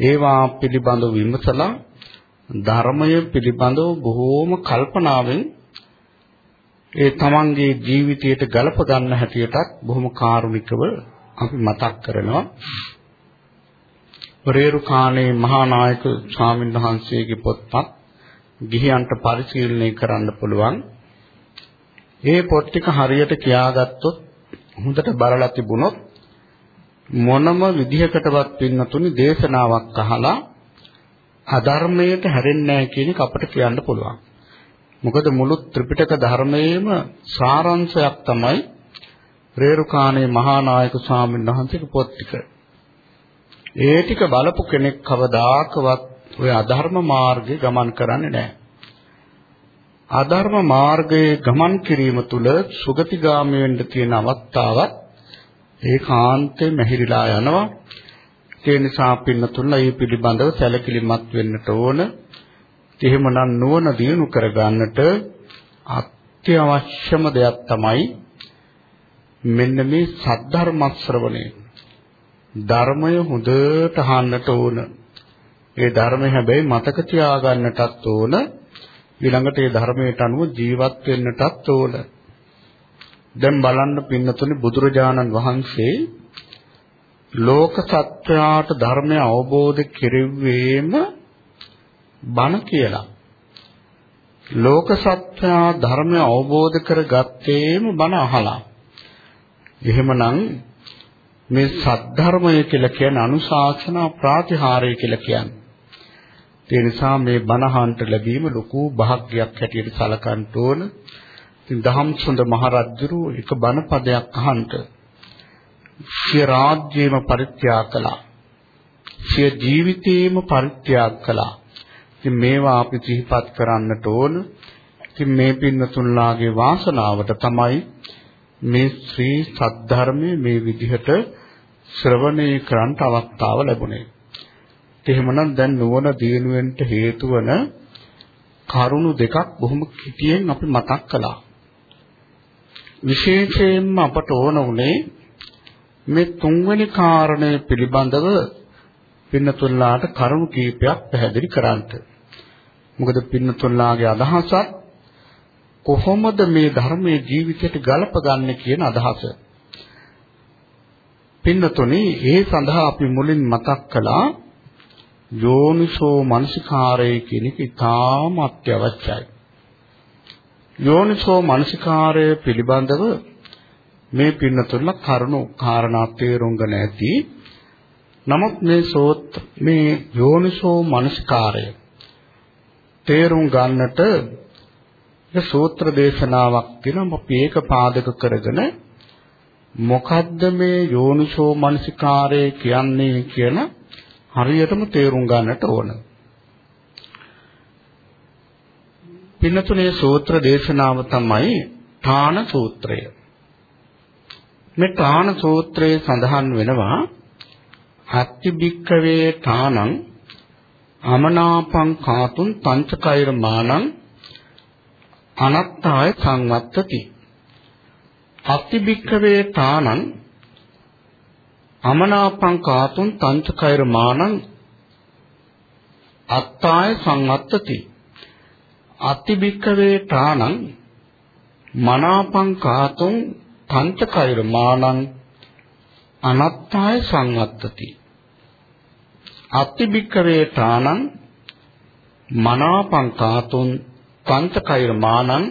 ඒවා පිළිබඳව විමසලා ධර්මය පිළිබඳව බොහෝම කල්පනාවෙන් ඒ තමන්ගේ ජීවිතයට ගලප ගන්න හැටියටත් බොහොම කාරුණිකව අපි මතක් කරනවා රේරුකාණේ මහා නායක ස්වාමීන් වහන්සේගේ පොත්පත් ගිහියන්ට පරිශීලනය කරන්න පුළුවන්. ඒ පොත් ටික හරියට කියාගත්තොත් හොඳට බලලා තිබුණොත් මොනම විදිහකටවත් පින්නතුනි දේශනාවක් අහලා අධර්මයට හැරෙන්නේ නැහැ කියන එක අපිට කියන්න පුළුවන්. මොකද මුළු ත්‍රිපිටක ධර්මයේම සාරාංශයක් තමයි රේරුකාණේ මහා නායක ස්වාමීන් වහන්සේගේ පොත් ටික. ඒ ටික බලපු කෙනෙක් කවදාකවත් ඔය අධර්ම මාර්ගේ ගමන් කරන්නේ නැහැ. අධර්ම මාර්ගයේ ගමන් කිරීම තුළ සුගතිගාමී වෙන්න තියෙන අවස්ථාවක් ඒකාන්තයෙන් මෙහිරිලා යනවා. ඒ නිසා පින්නතුන්ලා මේ පිළිබඳව සැලකිලිමත් වෙන්නට ඕන. එහෙමනම් නුවණ දියුණු කරගන්නට අත්‍යවශ්‍යම දෙයක් තමයි මෙන්න මේ සද්ධර්ම ශ්‍රවණය. ධර්මය හොඳට අහන්නට ඕන. ඒ ධර්මය හැබැයි මතක තියාගන්නටත් ඕන. ඊළඟට ඒ ධර්මයට අනුව ජීවත් වෙන්නටත් ඕන. දැන් බලන්න පින්නතුනේ බුදුරජාණන් වහන්සේ ලෝක සත්‍යයට ධර්මය අවබෝධ කෙරෙව්වේම බණ කියලා. ලෝක සත්‍ය ධර්මය අවබෝධ කරගත්තේම බණ අහලා. එහෙමනම් මේ සද්ධර්මය කියලා කියන අනුශාසනා ප්‍රාතිහාරය කියලා කියන්නේ. ඒ නිසා මේ බණහන්ට ලැබීම ලොකු භාග්යක් හැටියට සලකන්න ඕන. ඉතින් දහම්සොඳ මහරජුරු එක බණ පදයක් අහන්ට සිය රාජ්‍යයම පරිත්‍යාග කළා. සිය ජීවිතේම පරිත්‍යාග කළා. ඉතින් මේවා අපි සිහිපත් කරන්නට ඕන. ඉතින් මේ පින්නතුන්ලාගේ වාසනාවට තමයි මේ ශ්‍රී සද්ධර්මයේ මේ විදිහට ශ්‍රවණය කරන්න අවස්ථාව ලැබුණේ. එහෙමනම් දැන් නුවණ දිනුවෙන්න හේතු වන කරුණු දෙකක් බොහොම කිටියෙන් අපි මතක් කළා. විශේෂයෙන්ම අපට ඕන උනේ මේ තුන්වෙනි කාරණය පිළිබඳව පින්නතුල්ලාට කරුණු කීපයක් පැහැදිලි කරන්නට. මොකද පින්නතුල්ලාගේ අදහසත් කොහොමද මේ ධර්මයේ ජීවිතයට ගලපගන්නේ කියන අදහස. පින්නතුනි ඒ සඳහා අපි මුලින් මතක් කළා යෝනිසෝ මනසිකාරය කියන එක ඉතාම අත්‍යවශ්‍යයි. යෝනිසෝ මනසිකාරය පිළිබඳව මේ පින්නතුල්ල කරුණු කාරණා තේරුම් ගන්න ඇති. නමුත් මේ සෝත් මේ යෝනිසෝ මනසිකාරය තේරුම් ගන්නට සූත්‍ර දේශනාවක් තියෙනවා අපි ඒක පාදක කරගෙන මොකද්ද මේ යෝනිසෝ මනසිකාරය කියන්නේ කියන හරියටම තේරුම් ගන්නට ඕන. පින්නතුනේ සූත්‍ර දේශනාව තමයි ඨාන සූත්‍රය. මේ ඨාන සූත්‍රයේ සඳහන් වෙනවා අත්ති භික්කවේ ඨානං අමනාපං කාතුන් පංචකෛර මානං අනත්තාය සංවත්තති අත්ති භික්කවේ ඨානං අමනාපං කාතුන් පංචකෛර මානං අත්තාය සංවත්තති අත්ති භික්කවේ ඨානං මනාපං කාතුන් පංචකෛර මානං අනත්තාය සංවත්තති. අත්තිබික්කවේ ඨානං මනාපං කාතුන් පංචකෛර මානං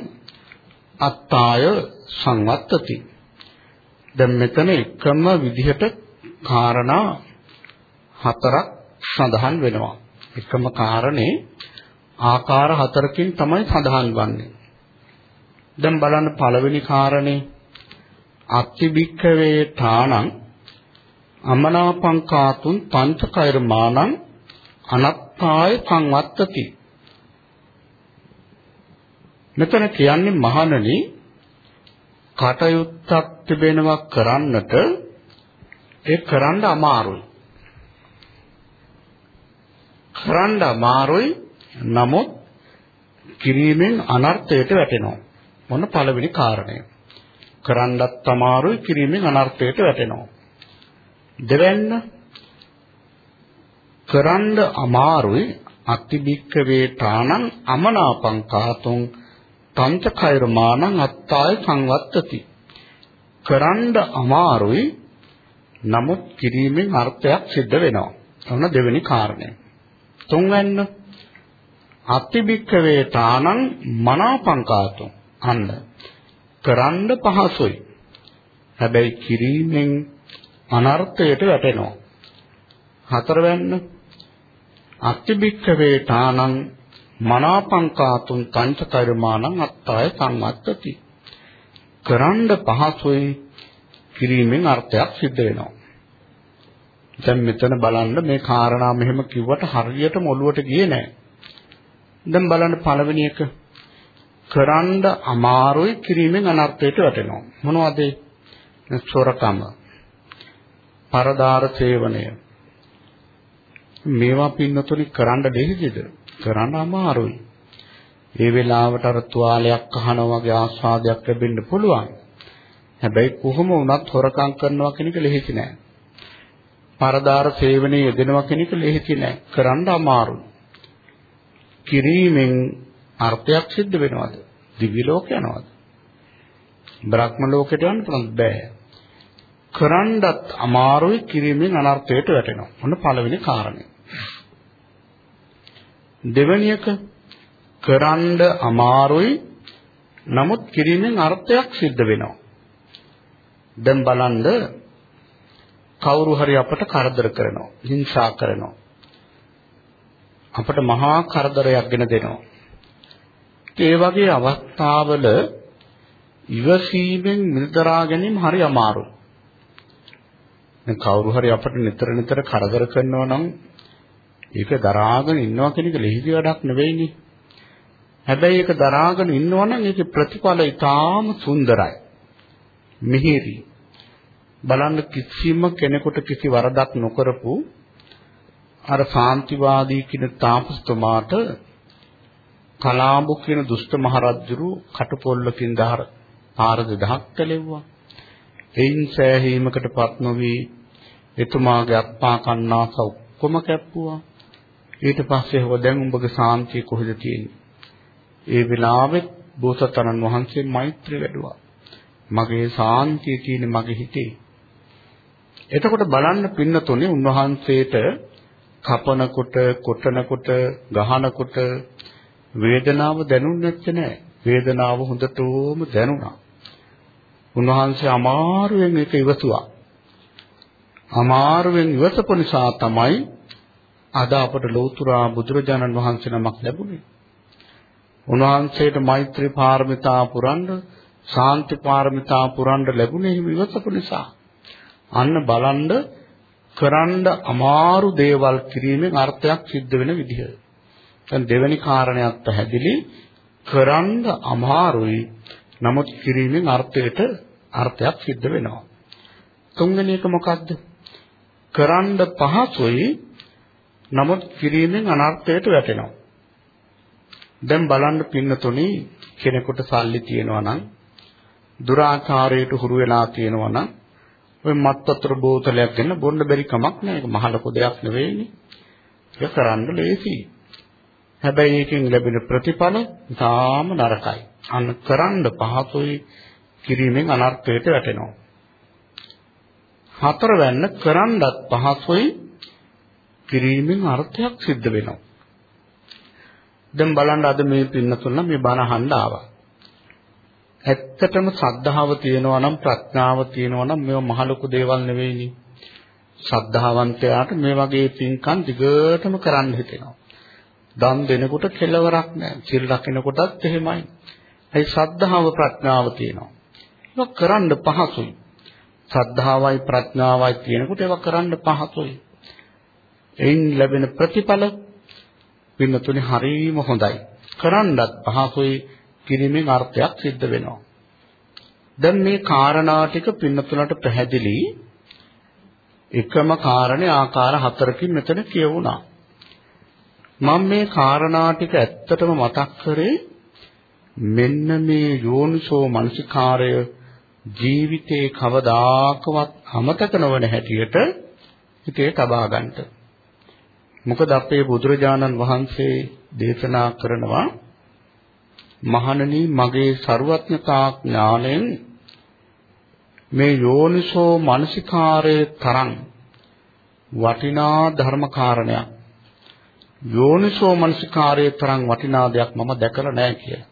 අත්තාය සංවත්තති. දැන් මෙතන එකම විදිහට කාරණා හතරක් සඳහන් වෙනවා. එකම කාරණේ ආකාර හතරකින් තමයි සඳහන් වන්නේ. දැන් බලන්න පළවෙනි කාරණේ. අත්තිබික්කවේ ඨානං අමනාපං කාතුන් පංචකෛර මානං අනත්තාය සංවත්තති. මෙතන කියන්නේ මහණනි කටයුත්තක් තිබෙනවා කරන්නට ඒ කරන්න අමාරුයි. කරන්න අමාරුයි නමුත් කිරීමෙන් අනර්ථයට වැටෙනවා මොන පළවෙනි කාරණය කරන්නත් අමාරුයි කිරීමෙන් අනර්ථයට වැටෙනවා දෙවැන්න කරන්න අමාරුයි අතිබික්කවේ තානං අමනාපං කාතුං පංචකෛර මානං අත්තාය සංවත්තති කරන්න අමාරුයි නමුත් කිරීමෙන් අර්ථයක් සිද්ධ වෙනවා. ඔන්න දෙවෙනි කාරණය. තුන්වැන්න අතිබික්කවේ තානං මනාපං කාතුං අන්න කරන්න පහසුයි. හැබැයි කිරීමෙන් අනර්ථයට වැටෙනවා. හතරවැන්න අත්තිබික්කවේ තානං මනාපංකාතුන් තංච කර්මාණං අත්තාය සංවත්තති. කරන්න පහසුයි කිරීමෙන් අර්ථයක් සිද්ධ වෙනවා. දැන් මෙතන බලන්න මේ කාරණා මෙහෙම කිව්වට හරියටම ඔළුවට ගියේ නැහැ. දැන් බලන්න පළවෙනි එක කරන්න අමාරුයි කිරීමෙන් අනර්ථයට වැටෙනවා. මොනවද ඒ? සොරකම. පරදාර සේවනය. මේවා පින්නතුනි කරන්න දෙහිද? කරන්න අමාරුයි. ඒ වෙලාවට අර තුවාලයක් අහනවා වගේ ආස්වාදයක් ලැබෙන්න පුළුවන්. හැබැයි කොහොම වුණත් හොරකම් කරනවා කියන එක ලෙහෙසි නෑ. පරදාර සේවනයේ යෙදෙනවා කියන එක ලෙහෙසි නෑ. කරන්න අමාරුයි. කිරීමෙන් අර්ථයක් සිද්ධ වෙනවද? දිව්‍ය ලෝක යනවද? බ්‍රහ්ම ලෝකයට යන්න පුළුවන් බෑ. කරන්නත් අමාරුයි කිරීමෙන් අනර්ථයට වැටෙනවා. මොන පළවෙනි කාරණේ. දෙවෙනි එක කරන්න අමාරුයි නමුත් කිරීමෙන් අර්ථයක් සිද්ධ වෙනවා. දැන් බලන්න කවුරු හරි අපට කරදර කරනවා, හිංසා කරනවා. අපට මහා කරදරයක් ගෙන දෙනවා. ඒ වගේ අවස්ථාවල ඉවසීමෙන් නිතරා ගැනීම හරි අමාරුයි. දැන් කවුරු හරි අපිට නිතර නිතර කරදර කරනවා නම් ඒක දරාගෙන ඉන්නවා කියන එක ලෙහිසි වැඩක් නෙවෙයිනේ. හැබැයි ඒක දරාගෙන ඉන්නවා නම් ඒකේ ප්‍රතිඵල ඊටාම සුන්දරයි. මිහිරි. බලන්න කිසිම කෙනෙකුට කිසි වරදක් නොකරපු අර සාන්තිවාදී කියන තාපස්තුමාට කලාඹු කියන දුෂ්ට මහරජුරු කටපොල්ලකින් දහර පාර දෙදහක් කැලෙව්වා. එයින් සෑහීමකටපත් නොවි එතුමාගේ අත්පා කන්නාස ඔක්කොම කැප්පුවා. ඊට පස්සේ හො දැන් උඹගේ සාන්තිය කොහෙද තියෙන්නේ? ඒ වෙලාවෙත් බෝසතාණන් වහන්සේ මෛත්‍රිය වැඩුවා. මගේ සාන්තිය තියෙන්නේ මගේ හිතේ. එතකොට බලන්න පින්නතුනේ උන්වහන්සේට කපනකොට, කොටනකොට, ගහනකොට වේදනාව දැනුන්නේ නැත්තේ වේදනාව හොඳටම දැනුණා. උන්වහන්සේ අමාරුවෙන් ඒක ඉවසුවා. අමාරුවෙන් ඉවසපු නිසා තමයි අද අපට ලෞතුරා බුදුරජාණන් වහන්සේ නමක් ලැබුණේ. උන්වහන්සේට මෛත්‍රී පාරමිතා පුරන්න, ශාන්ති පාරමිතා පුරන්න ලැබුණේ හිම ඉවසපු නිසා. අන්න බලන්න කරන්න අමාරු දේවල් කිරීමෙන් අර්ථයක් සිද්ධ වෙන විදිහ. දැන් දෙවෙනි කාරණයක් පැහැදිලි කරන්න අමාරුයි. නමුත් කිරීමෙන් අර්ථයට අර්ථයක් සිද්ධ වෙනවා. තුන්වෙනි එක මොකද්ද? කරන්න පහසුයි. නමුත් කිරීමෙන් අනර්ථයට වැටෙනවා. දැන් බලන්න පින්නතුනි කෙනෙකුට සල්ලි තියෙනවා නම් දුරාචාරයට හුරු වෙලා තියෙනවා නම් ඔය මත් වතුර බෝතලයක් ගන්න බොන්න බැරි කමක් නෑ. ඒක මහ ලොකු දෙයක් නෙවෙයිනේ. ඒක කරන්න ලේසියි. හැබැයි ඒකෙන් ලැබෙන ප්‍රතිඵල ඉතාම නරකයි. අන්න කරන්න පහසුයි කිරීමෙන් අනර්ථයට වැටෙනවා. හතරවැන්න කරන්නත් පහසුයි කිරීමෙන් අර්ථයක් සිද්ධ වෙනවා. දැන් බලන්න අද මේ පින්නතුල්ල මේ බණ අහන්න ආවා. ඇත්තටම ශ්‍රද්ධාව තියෙනවා නම් ප්‍රඥාව තියෙනවා නම් මේව මහ ලොකු දේවල් නෙවෙයිනේ. ශ්‍රද්ධාවන්තයාට මේ වගේ පින්කම් දිගටම කරන්න හිතෙනවා. දන් දෙනකොට කෙලවරක් නැහැ. සිල් රකින්නකොටත් එහෙමයි. ඒ ශ්‍රද්ධාව ප්‍රඥාව තියෙනවා. ඒක කරන්න පහසුයි. ශ්‍රද්ධාවයි ප්‍රඥාවයි තියෙනකොට ඒක කරන්න පහසුයි. එයින් ලැබෙන ප්‍රතිඵල පින්නතුනේ හරීම හොඳයි. කරන්නත් පහසුයි. කිරීමෙන් අර්ථයක් සිද්ධ වෙනවා. දැන් මේ කාරණා ටික පින්නතුලට පැහැදිලි එකම කාරණේ ආකාර හතරකින් මෙතන කියවුණා. මම මේ කාරණා ටික ඇත්තටම මතක් කරේ මෙන්න මේ යෝනිසෝ මනසිකාරය ජීවිතේ කවදාකවත් අමතක නොවන හැටියට හිතේ තබා ගන්නට. මොකද අපේ බුදුරජාණන් වහන්සේ දේශනා කරනවා මහණනි මගේ ਸਰුවත්නතා ඥාණයෙන් මේ යෝනිසෝ මනසිකාරයේ තරම් වටිනා ධර්ම කාරණයක් යෝනිසෝ මනසිකාරයේ තරම් වටිනා දෙයක් මම දැකලා නැහැ කියලා.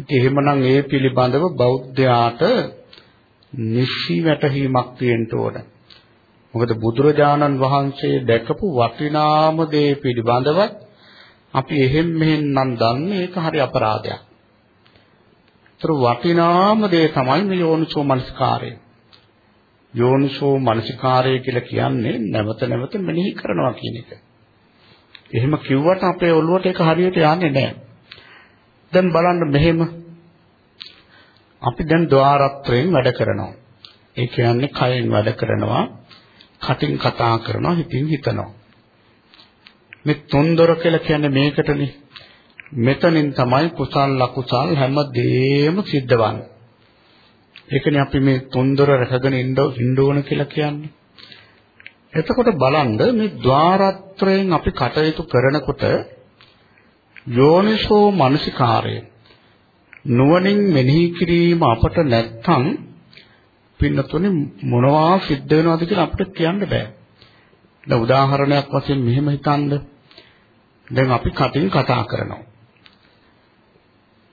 ඉතින් එහෙමනම් ඒ පිළිබඳව බෞද්ධයාට නිසි වැටහීමක් තියෙන්න ඕන. මොකද බුදුරජාණන් වහන්සේ දැකපු වටිනාම දේ පිළිබඳව අපි එහෙම් මෙහෙම් නම් දන්නේ ඒක හරි අපරාධයක්. ඒතර වටිනාම දේ තමයි මේ යෝනිසෝ මනසිකාරය. යෝනිසෝ මනසිකාරය කියලා කියන්නේ නැවත නැවත මෙනෙහි කරනවා කියන එක. එහෙම කිව්වට අපේ ඔළුවට ඒක හරියට යන්නේ නැහැ. දැන් බලන්න මෙහෙම අපි දැන් ద్వාරත්‍රයෙන් වැඩ කරනවා. ඒ කියන්නේ කයෙන් වැඩ කරනවා, කටින් කතා කරනවා, හිතින් හිතනවා. මේ තුන්දොර කියලා කියන්නේ මේකටනේ. මෙතනින් තමයි කුසල් අකුසල් හැමදේම සිද්ධ වන්නේ. ඒකනේ අපි මේ තුන්දොර රැකගෙන ඉන්න ඉන්න ඕන කියලා කියන්නේ. එතකොට බලන්න මේ ద్వාරත්‍රයෙන් අපි කටයුතු කරනකොට යෝනිසෝ මනසිකාරය නුවණින් මෙනෙහි කිරීම අපට නැත්තම් පින්නතුනේ මොනවා සිද්ධ වෙනවද කියලා අපිට කියන්න බෑ. දැන් උදාහරණයක් වශයෙන් මෙහෙම හිතන්න. දැන් අපි කටින් කතා කරනවා.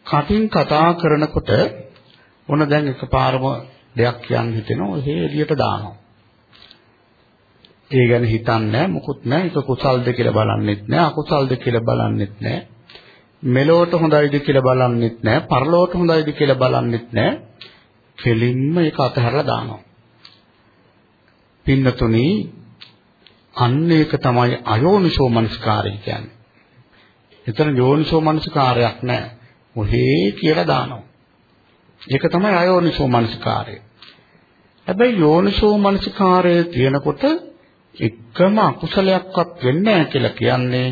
කටින් කතා කරනකොට ඕන දැන් එකපාරම දෙයක් කියන්න හිතෙනවා ඒ එළියට දානවා. ඒ ගැන හිතන්නේ මොකුත් නැහැ. ඒක කුසල්ද කියලා බලන්නෙත් නැහැ. අකුසල්ද කියලා බලන්නෙත් නැහැ. මෙලොවට හොඳයිද කියලා බලන්නෙත් නැහැ. පරලොවට හොඳයිද කියලා බලන්නෙත් නැහැ. කෙලින්ම ඒක අතහැරලා දානවා. පින්නතුනි අන්න ඒක තමයි අයෝනිසෝ මනස්කාරය කියන්නේ. එතන යෝනිසෝ මනස්කාරයක් නැහැ. මොහේ කියලා දානවා. ඒක තමයි අයෝනිසෝ මනස්කාරය. හැබැයි යෝනිසෝ මනසිකාරය තියෙනකොට එකම අකුසලයක්වත් වෙන්නේ නැහැ කියලා කියන්නේ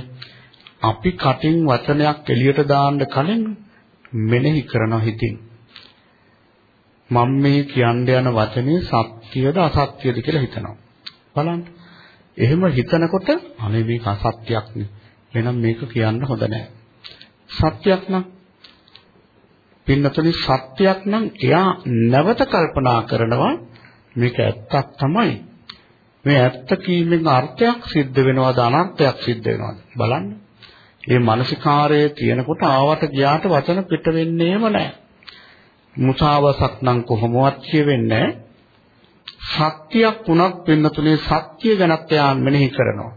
අපි කටින් වචනයක් එළියට දාන්න කලින් මෙනෙහි කරන හිතින් මම මේ කියන්න යන වචනේ සත්‍යද අසත්‍යද කියලා හිතනවා බලන්න එහෙම හිතනකොට අනේ මේක අසත්‍යයක් නේ එහෙනම් මේක කියන්න හොඳ නැහැ සත්‍යයක් නම් පින්නතුනි සත්‍යයක් නම් එයා නැවත කල්පනා කරනවා මේක ඇත්තක් තමයි මේ ඇත්ත කීමෙන් අර්ථයක් සිද්ධ වෙනවද අනර්ථයක් සිද්ධ වෙනවද බලන්න. මේ මානසිකාරයේ තියෙනකොට ආවට ගියාට වචන පිට වෙන්නේම නැහැ. මුසාවසක් නම් කොහොමවත් කියවෙන්නේ සත්‍යයක් වුණත් පින්නතුනේ සත්‍ය ගැනත් යා මෙනෙහි කරනවා.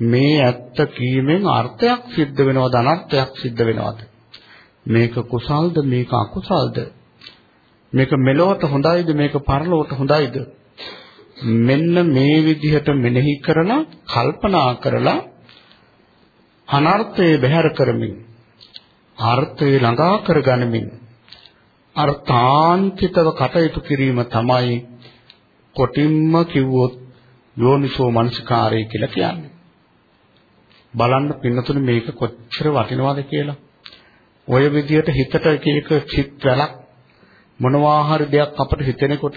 මේ ඇත්ත කීමෙන් අර්ථයක් සිද්ධ වෙනවද අනර්ථයක් සිද්ධ වෙනවද? මේක කුසල්ද මේක අකුසල්ද? මේක මෙලොවට හොඳයිද මේක පරලොවට හොඳයිද? මෙන්න මේ විදිහට මෙනෙහි කරලා කල්පනා කරලා අනර්ථය බැහැර කරමින් අර්ථය ළඟා කරගනිමින් අර්ථාන්තිතව කටයුතු කිරීම තමයි කොටින්ම කිව්වොත් යෝනිසෝ මනසිකාරය කියලා කියන්නේ. බලන්න පින්නතුනේ මේක කොච්චර වටිනවද කියලා. ඔය විදිහට හිතට එක එක චිත් වැලක් මොනවා හරි දෙයක් අපිට හිතෙනකොට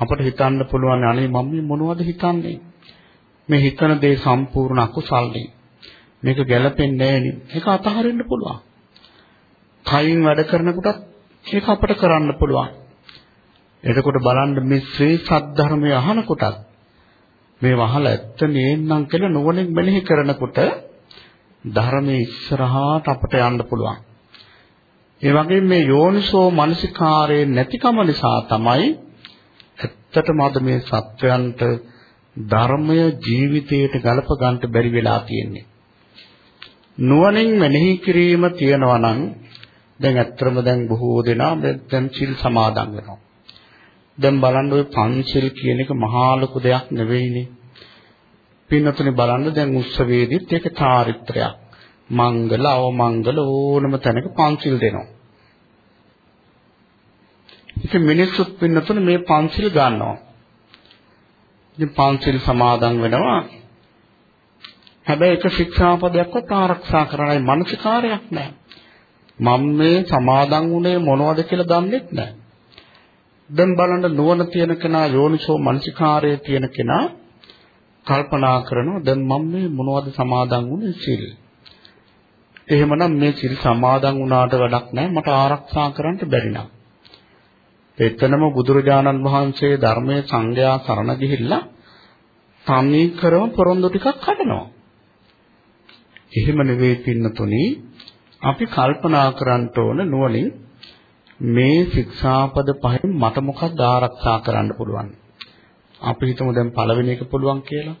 අපිට හිතන්න පුළුවන් අනේ මම මේ මොනවද හිතන්නේ? මේ හිතන දේ සම්පූර්ණ අකුසල්නේ. මේක ගැළපෙන්නේ නැහැ ඒක අතහරින්න පුළුවන්. කයින් වැඩ කරනකොටත් ඒක අපිට කරන්න පුළුවන්. එතකොට බලන්න මේ ශ්‍රී සද්ධර්මය අහනකොටත් මේ වහල ඇත්ත නේන්නම් කියලා නුවණින් මෙනෙහි කරනකොට ධර්මයේ ඉස්සරහාට අපට යන්න පුළුවන්. ඒ වගේම මේ යෝනිසෝ මනසිකාරයේ නැතිකම නිසා තමයි ඇත්තටම අද මේ සත්වයන්ට ධර්මය ජීවිතයට ගලප ගන්නට බැරි වෙලා තියෙන්නේ. නුවණින් මෙනෙහි කිරීම තියනවා නම් දැන් ඇත්තටම දැන් බොහෝ දෙනා දැන් සිල් සමාදන් වෙනවා. දැන් බලන්න ওই පන්සිල් කියන එක මහා ලොකු දෙයක් නෙවෙයිනේ. පින්නතුනේ බලන්න දැන් උත්සවයේදීත් ඒක චාරිත්‍රයක්. මංගල අවමංගල ඕනම තැනක පන්සිල් දෙනවා. ඉතින් මිනිස්සුත් පින්නතුන මේ පන්සිල් ගන්නවා. ඉතින් පන්සිල් සමාදන් වෙනවා. හැබැයි එක ශික්ෂාපදයක්වත් ආරක්ෂා කරන්නයි මානසිකාරයක් නැහැ. මම මේ සමාදන් වුණේ මොනවද කියලා දන්නෙත් නැහැ. දැන් බලන්න නුවණ තියෙන කෙනා යෝනිසෝ මනසිකාරයේ තියෙන කෙනා කල්පනා කරනවා දැන් මම මේ මොනවද සමාදන් වුණේ සිල්. එහෙමනම් මේ සිල් සමාදන් වුණාට වැඩක් නැහැ මට ආරක්ෂා කරන්න බැරි නම්. එතනම බුදුරජාණන් වහන්සේ ධර්මයේ සංඝයා සරණ ගිහිල්ලා සමීකරම පොරොන්දු ටිකක් කඩනවා. එහෙම නෙවෙයි පින්නතුනි අපි කල්පනා කරන්න ඕන නුවණින් මේ ශික්ෂාපද පහෙන් මට මොකක්ද ආරක්ෂා කරන්න පුළුවන්. අපි හිතමු දැන් පළවෙනි එක පුළුවන් කියලා.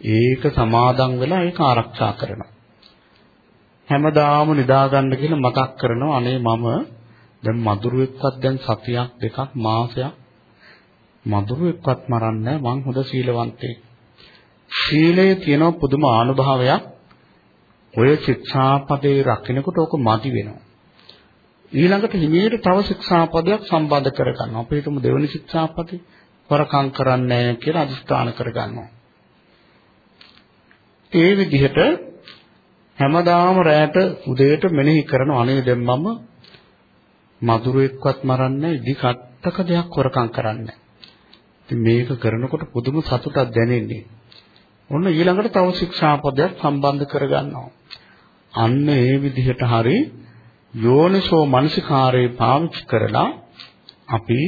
ඒක සමාදන් වෙලා ඒක ආරක්ෂා කරනවා. හැමදාම නිදා ගන්න කියලා මතක් කරනවා අනේ මම දැන් මధుරෙක්වත් දැන් සතියක් දෙකක් මාසයක් මధుරෙක්වත් මරන්නේ මං හොඳ සීලවන්තයෙක්. සීලයේ තියෙන පුදුම ආනුභාවයක් ඔය ශික්ෂාපදේ රකින්නකොට ඕක මදි වෙනවා. ඊළඟට හිමීට තව ශික්ෂාපදයක් සම්බන්ධ කරගන්නවා. අපි හිතමු දෙවෙනි ශික්ෂාපදේ වරකම් කරන්නේ කියලා අදිස්ථාන කරගන්නවා. ඒ විදිහට හැමදාම රැයට උදේට මෙනෙහි කරන අනේ දැන් මම මధుරෙක්වත් මරන්නේ ඉදි කට්ටක දෙයක් හොරකම් කරන්නේ. ඉතින් මේක කරනකොට පුදුම සතුටක් දැනෙන්නේ. ඔන්න ඊළඟට තව ශික්ෂාපදයක් සම්බන්ධ කරගන්නවා. අන්න ඒ විදිහට හරි යෝනිසෝ මනසිකාරේ පාවිච්චි කරලා අපි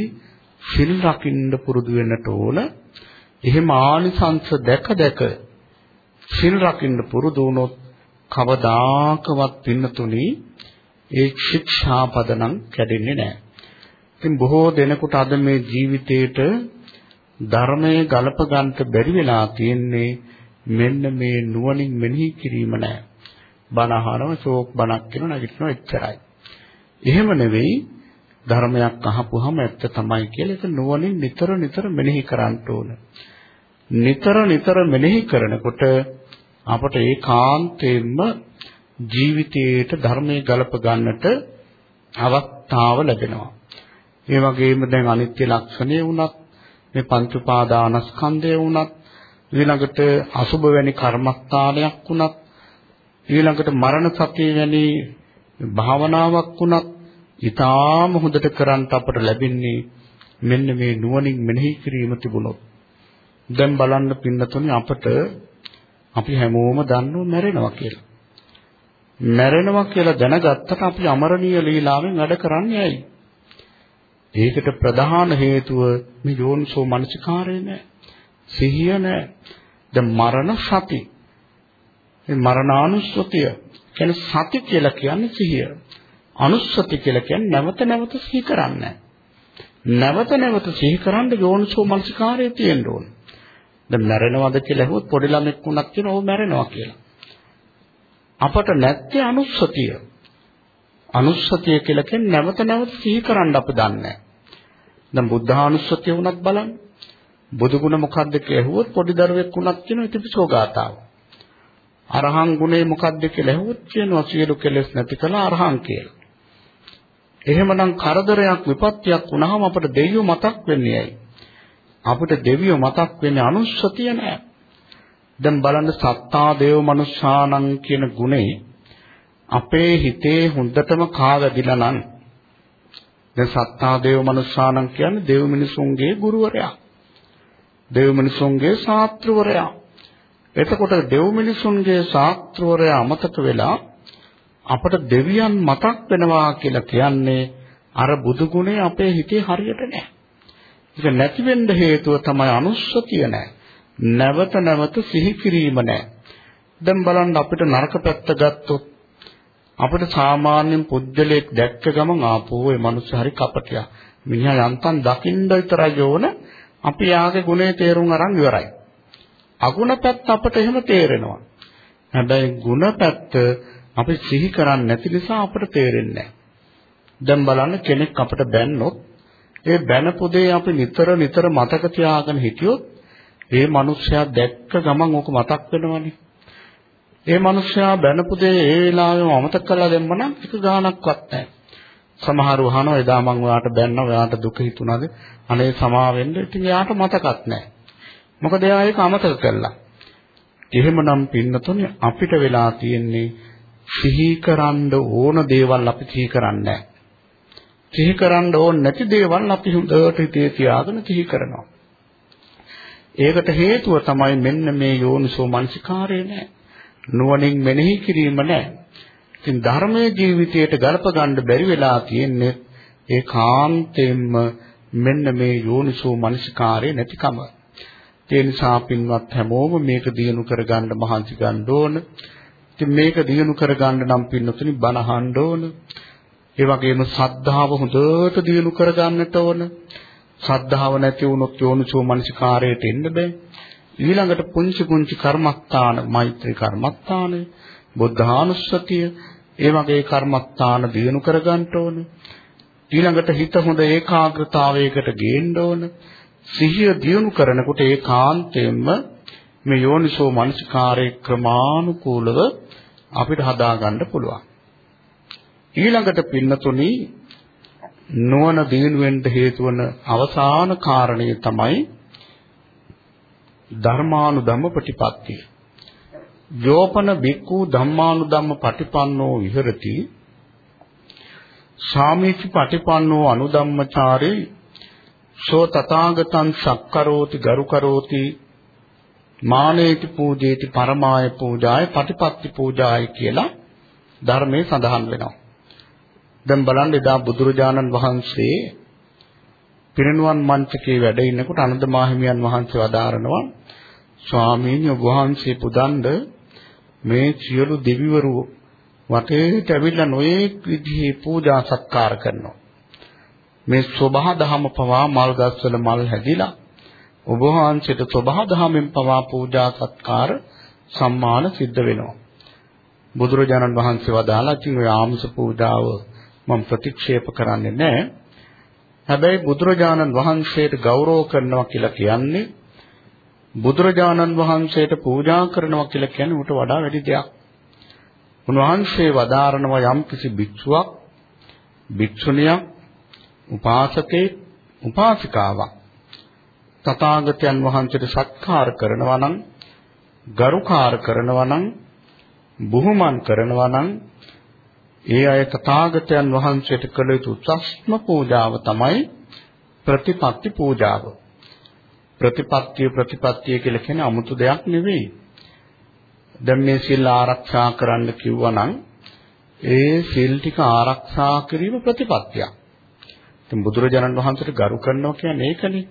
සිල් රකින්න පුරුදු වෙන්නට ඕන. එහෙම ආනිසංස දැක දැක සිල් රකින්න පුරුදු වුණොත් කවදාකවත් පින්නතුණි ඒ ශික්ෂාපද නම් කැඩෙන්නේ නැහැ. ඉතින් බොහෝ දෙනෙකුට අද මේ ජීවිතේට ධර්මයේ ගලප ගන්නට බැරි වෙලා තියෙන්නේ මෙන්න මේ නුවණින් මෙනෙහි කිරීම නැහැ. බණ අහනවා ශෝක් බණක් කියන නැගිටිනවා එච්චරයි. එහෙම නෙවෙයි ධර්මයක් අහපුවාම ඇත්ත තමයි කියලා ඒක නුවණින් නිතර නිතර මෙනෙහි කරන්න ඕන. නිතර නිතර මෙනෙහි කරනකොට අපට ඒකාන්තයෙන්ම ජීවිතයේට ධර්මයේ ගලප ගන්නට අවස්ථාව ලැබෙනවා. ඒ වගේම දැන් අනිත්‍ය ලක්ෂණය වුණත් මේ පංච උපාදානස්කන්ධය වුණත් ඊළඟට අසුබ වැනි කර්මස්ථානයක් වුණත් ඊළඟට මරණ සතිය වැනි භාවනාවක් වුණත් ඊටාම හොඳට කරන්ට අපට ලැබෙන්නේ මෙන්න මේ නුවණින් මෙනෙහි කිරීම තිබුණොත් දැන් බලන්න පින්නතුනි අපට අපි හැමෝම දන්නව මැරෙනවා කියලා. මැරෙනවා කියලා දැනගත්තට අපි අමරණීය ලීලාවෙන් වැඩ කරන්නේ ඇයි? ඒකට ප්‍රධාන හේතුව මේ යෝනිසෝ මනසිකාරය නෑ. සිහිය නෑ. දැන් මරණ සති. මේ මරණානුස්සතිය කියන්නේ සති කියලා කියන්නේ සිහිය. අනුස්සති කියලා කියන්නේ නැවත නැවත සිහි කරන්නේ. නැවත නැවත සිහි කරන්න යෝනිසෝ මනසිකාරය තියෙන්න ඕනේ. දැන් මැරෙනවද කියලා ඇහුවොත් පොඩි ළමෙක් වුණත් කියන ඕ මැරෙනවා කියලා. අපට නැත්තේ අනුස්සතිය. අනුස්සතිය කියලා කියන්නේ නැවත නැවත සිහි කරන්න අපි දන්නේ දැන් බුද්ධානුස්සතිය වුණත් බලන්න. බුදු ගුණ මොකක්ද කියලා ඇහුවොත් පොඩි දරුවෙක් වුණත් කියන ඉතිපිසෝ ගාතාව. අරහං ගුණේ මොකක්ද කියලා ඇහුවොත් කියනවා සියලු කෙලෙස් නැති කළ අරහං කියලා. එහෙමනම් කරදරයක් විපත්තියක් වුණාම අපට දෙයියෝ මතක් වෙන්නේ ඇයි? අපිට දෙවියෝ මතක් වෙන්නේ අනුස්සතිය නෑ. දැන් බලන්න සත්තා දේව මනුෂ්‍යානං කියන ගුණේ අපේ හිතේ හොඳටම කාවැදිලා නම් දැන් සත්තා දේව මනුෂ්‍යානං කියන්නේ දේව මිනිසුන්ගේ ගුරුවරයා. දේව මිනිසුන්ගේ ශාස්ත්‍රවරයා. එතකොට දේව මිනිසුන්ගේ ශාස්ත්‍රවරයා අමතක වෙලා අපට දෙවියන් මතක් වෙනවා කියලා කියන්නේ අර බුදු ගුණේ අපේ හිතේ හරියට නැහැ. ඒක නැති වෙන්න හේතුව තමයි අනුස්සතිය නැහැ. නැවත නැවත සිහි කිරීම නැහැ. දැන් බලන්න අපිට නරක පැත්ත ගත්තොත් අපිට සාමාන්‍යයෙන් පුජ්‍යලයක් දැක්ක ගමන් ආපෝ ඒ මනුස්සය හරි කපටියා. මිනිහා යන්තම් දකින්න විතරයි ඕන. අපි යාගේ ගුණේ තේරුම් අරන් ඉවරයි. අගුණ පැත්ත අපට එහෙම තේරෙනවා. හැබැයි ගුණ පැත්ත අපි සිහි කරන්නේ නැති නිසා අපට තේරෙන්නේ නැහැ. දැන් බලන්න කෙනෙක් අපට බැන්නොත් ඒ බැනපු දේ අපි නිතර නිතර මතක තියාගෙන හිටියොත් ඒ මිනිස්සයා දැක්ක ගමන් ඕක මතක් වෙනවනේ. ඒ මිනිස්සයා බැනපු දේ ඒ වෙලාවෙම අමතක කරලා දැම්මනම් එක ගාණක්වත් නැහැ. සමහරව අහනවා එදා මං ඔයාට බැන්නා ඔයාට දුක හිතුණාද? අනේ සමා වෙන්න. ඉතින් එයාට මතකත් නැහැ. මොකද එයා ඒක අමතක කළා. එහෙමනම් පින්නතුනේ අපිට වෙලා තියෙන්නේ සිහි කරන්න ඕන දේවල් අපි සිහි කරන්නේ නැහැ. සිහි කරන්න ඕන නැති දේවල් අපි හොඳට හිතේ තියාගෙන සිහි කරනවා. ඒකට හේතුව තමයි මෙන්න මේ යෝනිසෝ මනසිකාරය නෑ. නුවණින් මෙනෙහි කිරීම නෑ. ඉතින් ධර්මයේ ජීවිතයට ගලප ගන්න බැරි වෙලා තියෙන්නේ ඒ කාන්තෙන්ම මෙන්න මේ යෝනිසෝ මනසිකාරය නැතිකම. ඒ නිසා පින්වත් හැමෝම මේක දිනු කරගන්න මහන්සි ගන්න ඕන. ඉතින් මේක දිනු කරගන්න නම් පින්නතුනි බණ අහන්න ඕන. ඒ වගේම සද්ධාව හොඳට දියුණු කරගන්නට ඕන. සද්ධාව නැති වුණොත් යෝනිසෝ මනසිකාරයට එන්න බෑ. ඊළඟට පුංචි පුංචි කර්මස්ථාන, මෛත්‍රී කර්මස්ථාන, බුද්ධානුස්සතිය, ඒ වගේ කර්මස්ථාන දියුණු කරගන්න ඕන. ඊළඟට හිත හොඳ ඒකාග්‍රතාවයකට ගේන්න ඕන. සිහිය දියුණු කරනකොට ඒකාන්තයෙන්ම මේ යෝනිසෝ මනසිකාරයේ ක්‍රමානුකූලව අපිට හදාගන්න පුළුවන්. ඊළඟට පින්නතුනි නුවණ දිනු වෙන්න හේතු වන අවසාන කාරණය තමයි ධර්මානුධම්ම ප්‍රතිපත්තිය. යෝපන බික්ඛු ධම්මානුධම්ම පටිපන්නෝ විහෙරති සාමීචි පටිපන්නෝ අනුධම්මචාරේ සෝ තථාගතං සක්කරෝති ගරුකරෝති මානේති පූජේති පරමාය පූජාය පටිපත්ති පූජාය කියලා ධර්මයේ සඳහන් වෙනවා. දැන් බලන්න එදා බුදුරජාණන් වහන්සේ පිරිනුවන් මංචකේ වැඩ ඉන්නකොට අනන්ත මාහිමියන් වහන්සේ වදාරනවා ස්වාමීන් වහන්සේ පුදන්ඩ මේ සියලු දෙවිවරු වටේට ඇවිල්ලා නොයේක් විදිහේ පූජා සත්කාර කරනවා මේ සබහා දහම පවා මල් ගස්වල මල් හැදිලා ඔබ වහන්සේට සබහා දහමෙන් පවා පූජා සත්කාර සම්මාන සිද්ධ වෙනවා බුදුරජාණන් වහන්සේ වදාලා ඉතින් ඔය ආමස පූජාව මම ප්‍රතික්ෂේප කරන්නේ නැහැ. හැබැයි බුදුරජාණන් වහන්සේට ගෞරව කරනවා කියලා කියන්නේ බුදුරජාණන් වහන්සේට පූජා කරනවා කියලා කියන්නේ උට වඩා වැඩි දෙයක්. උන්වහන්සේ වදාරනවා යම් කිසි භික්ෂුවක් භික්ෂුණියක් උපාසකේ උපාසිකාවක් තථාගතයන් වහන්සේට සත්කාර කරනවා නම් ගරුකාර කරනවා නම් බුහුමන් කරනවා නම් ඒ අය තථාගතයන් වහන්සේට කළ යුතු උත්සස්ම පූජාව තමයි ප්‍රතිපත්ති පූජාව. ප්‍රතිපත්තිය ප්‍රතිපත්තිය කියලා කියන්නේ 아무තු දෙයක් නෙවෙයි. දැන් මේ සිල් ආරක්ෂා කරන්න කිව්වනම් ඒ සිල් ටික ආරක්ෂා කිරීම ප්‍රතිපත්තියක්. ඉතින් බුදුරජාණන් වහන්සේට ගරු කරනවා කියන්නේ ඒකනේ.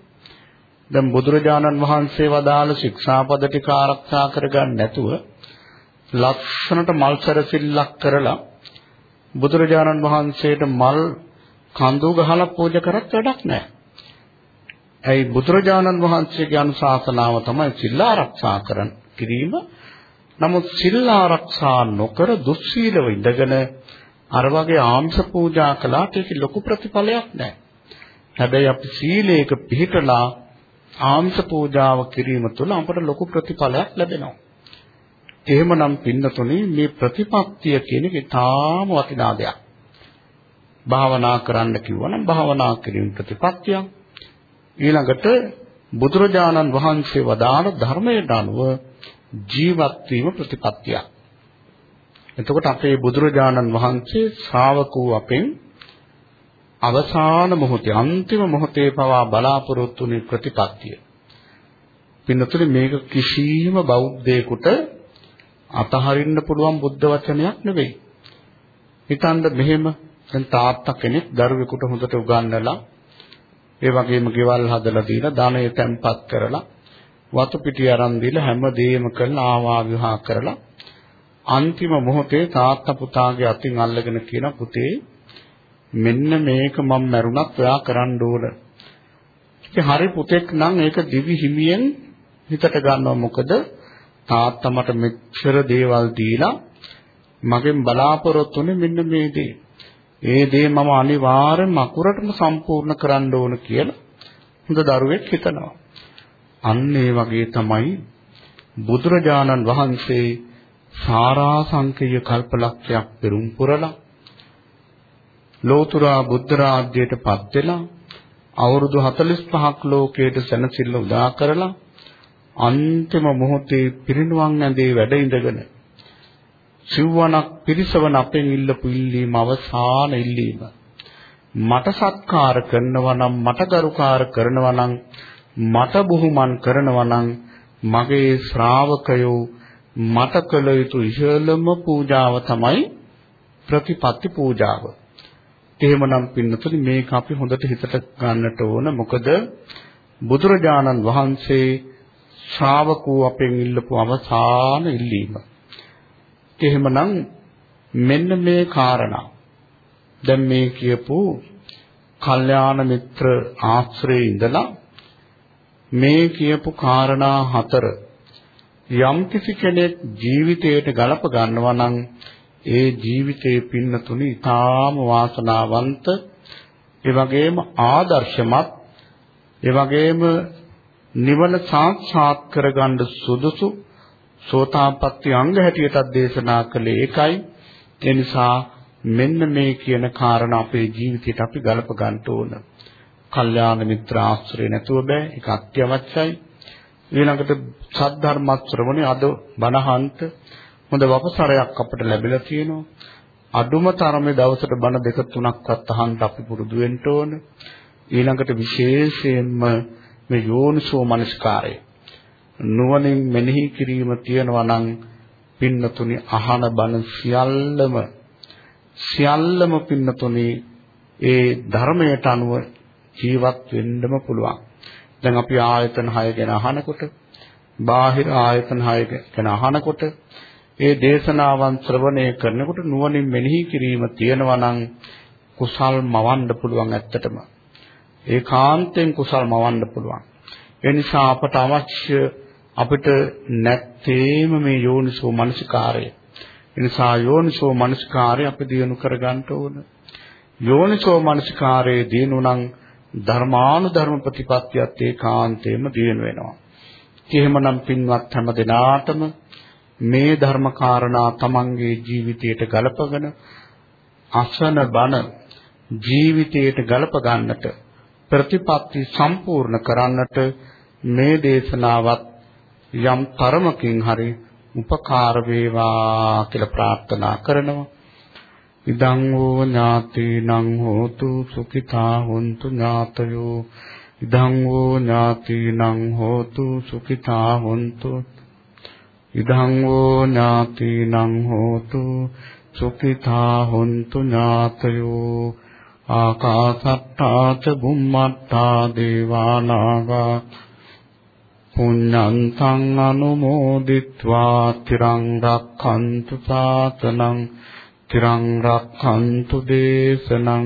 දැන් බුදුරජාණන් වහන්සේ වදාළ ශික්ෂාපද ටික ආරක්ෂා කරගන්න නැතුව ලක්ෂණට මල් සැරසිල්ලක් කරලා බුදුරජාණන් වහන්සේට මල් කඳු ගහලා පූජා කරත් වැඩක් නැහැ. ඇයි බුදුරජාණන් වහන්සේගේ අනුශාසනාව තමයි සිල් ආරක්ෂා කරන කිරීම. නමුත් සිල් ආරක්ෂා නොකර දුස්සීලව ඉඳගෙන අර වගේ ආංශ පූජා කළාට ඒක ලොකු ප්‍රතිඵලයක් නැහැ. හැබැයි අපි සීලයක පිළිපදලා ආංශ පූජාව කිරීම තුළ අපට ලොකු ප්‍රතිඵලයක් ලැබෙනවා. එහෙමනම් පින්නතුනි මේ ප්‍රතිපත්තිය කියන එක තාම වටිනා දෙයක්. භාවනා කරන්න කිව්වනම් භාවනා කිරීම ප්‍රතිපත්තියක්. ඊළඟට බුදුරජාණන් වහන්සේ වදාළ ධර්මයට අනුව ජීවත් වීම ප්‍රතිපත්තියක්. එතකොට අපේ බුදුරජාණන් වහන්සේ ශ්‍රාවකෝ අපෙන් අවසාන මොහොතේ අන්තිම මොහොතේ පවා බලාපොරොත්තු වුණේ ප්‍රතිපත්තිය. පින්නතුනේ මේක කිසියම් බෞද්ධයෙකුට අතහරින්න පුළුවන් බුද්ධ වචනයක් නෙවෙයි. හිතන්න මෙහෙම දැන් තාත්තා කෙනෙක් දරුවෙකුට හොඳට උගන්වලා ඒ වගේම ගෙවල් හදලා දීලා ධනය තැන්පත් කරලා වතු පිටි අරන් දීලා හැමදේම කරලා ආවා විවාහ කරලා අන්තිම මොහොතේ තාත්තා පුතාගේ අතින් අල්ලගෙන කියන පුතේ මෙන්න මේක මම මැරුණත් ඔයා කරන්න ඕන. ඉතින් හරි පුතෙක් නම් ඒක දිවි හිමියෙන් හිතට ගන්නවා මොකද තාත්තා මට මෙච්චර දේවල් දීලා මගෙන් බලාපොරොත්තුනේ මෙන්න මේ දේ. ඒ දේ මම අනිවාර්යෙන්ම අකුරටම සම්පූර්ණ කරන්න ඕන කියලා හොඳ දරුවෙක් හිතනවා. අන්න ඒ වගේ තමයි බුදුරජාණන් වහන්සේ සාරාංශකීය කල්පලක්ෂයක් පෙරම් පුරලා ලෝතුරා බුද්ධ රාජ්‍යයටපත් වෙලා අවුරුදු 45ක් ලෝකයට සැනසෙල්ල උදා කරලා අන්තිම මොහොතේ පිරිනුවන් ඇඳේ වැඩ ඉඳගෙන සිව්වණක් පිරිසවන අපෙන් ඉල්ලපු ඉල්ලීම අවසාන ඉල්ලීම. මට සත්කාර කරනවා නම් මට ගරුකාර කරනවා නම් මට බුහුමන් කරනවා නම් මගේ ශ්‍රාවකයෝ මට කළ යුතු ඉහළම පූජාව තමයි ප්‍රතිපත්ති පූජාව. එහෙමනම් පින්නතුනි මේක අපි හොඳට හිතට ගන්නට ඕන. මොකද බුදුරජාණන් වහන්සේ ශ්‍රාවකෝ අපෙන් ඉල්ලපු අවසාන ඉල්ලීම. එහෙමනම් මෙන්න මේ කාරණා. දැන් මේ කියපු කල්යාණ මිත්‍ර ආශ්‍රයේ ඉඳලා මේ කියපු කාරණා හතර යම් කිසි කෙනෙක් ජීවිතයට ගලප ගන්නවා නම් ඒ ජීවිතයේ පින්නතුනි ඊටාම වාසනාවන්ත ඒ වගේම ආදර්ශමත් ඒ වගේම නිවන සාක්ෂාත් කරගන්න සුදුසු සෝතාපට්ටි අංග හැටියටත් දේශනා කළේ ඒකයි ඒ නිසා මෙන්න මේ කියන කාරණා අපේ ජීවිතයට අපි ගලප ගන්න ඕන. කල්යාණ මිත්‍ර ආශ්‍රය නැතුව බෑ ඒක අත්‍යවශ්‍යයි. ඊළඟට සද්ධර්ම ශ්‍රවණේ අද බණහන්ත හොඳ වපසරයක් අපිට ලැබිලා තියෙනවා. අඩුම තරමේ දවසට බණ දෙක තුනක්වත් අහන්න අපි පුරුදු වෙන්න ඕන. ඊළඟට විශේෂයෙන්ම මේ යෝනිසෝ මනස්කාරය නුවණින් මෙනෙහි කිරීම තියනවා නම් පින්නතුනි අහන බණ සියල්ලම සියල්ලම පින්නතුනි ඒ ධර්මයට අනුව ජීවත් වෙන්නම පුළුවන්. දැන් අපි ආයතන 6 ගැන අහනකොට බාහිර ආයතන 6 ගැන අහනකොට ඒ දේශනාවන් ශ්‍රවණය කරනකොට නුවණින් මෙනෙහි කිරීම තියෙනවා නම් කුසල් මවන්න පුළුවන් ඇත්තටම. ඒකාන්තයෙන් කුසල් මවන්න පුළුවන්. ඒ නිසා අපට අවශ්‍ය අපිට නැත්තේම මේ යෝනිසෝ මනසිකාරය. ඒ නිසා යෝනිසෝ මනසිකාරය අපි දිනු කරගන්න ඕන. යෝනිසෝ මනසිකාරයේ දිනු නම් ධර්මානුධර්ම ප්‍රතිපත්තියත් ඒකාන්තයෙන්ම දිනු වෙනවා. එහෙමනම් පින්වත් හැම දිනාටම මේ ධර්ම කාරණා තමන්ගේ ජීවිතයට ගලපගෙන අසන බණ ජීවිතයට ගලප ගන්නට ප්‍රතිපත්ති සම්පූර්ණ කරන්නට මේ දේශනාවත් යම් තරමකින් හරි උපකාර වේවා කියලා ප්‍රාර්ථනා කරනවා. ඉදං වූ ඥාතිනං හෝතු සුඛිතා හොන්තු ඥාතයෝ ඉදං වූ ඥාතිනං හෝතු සුඛිතා හොන්තු. ඉදං වූ ඥාතිනං හෝතු සුඛිතා හොන්තු ඥාතයෝ. ආකාසට්ටා ච බුම්මට්ටා දේවානාගා. පුඤ්ඤන්තං අනුමෝදිත්වා තිරං රක්ඛන්තු සාසනං. තිරං රක්ඛන්තු දේශනං.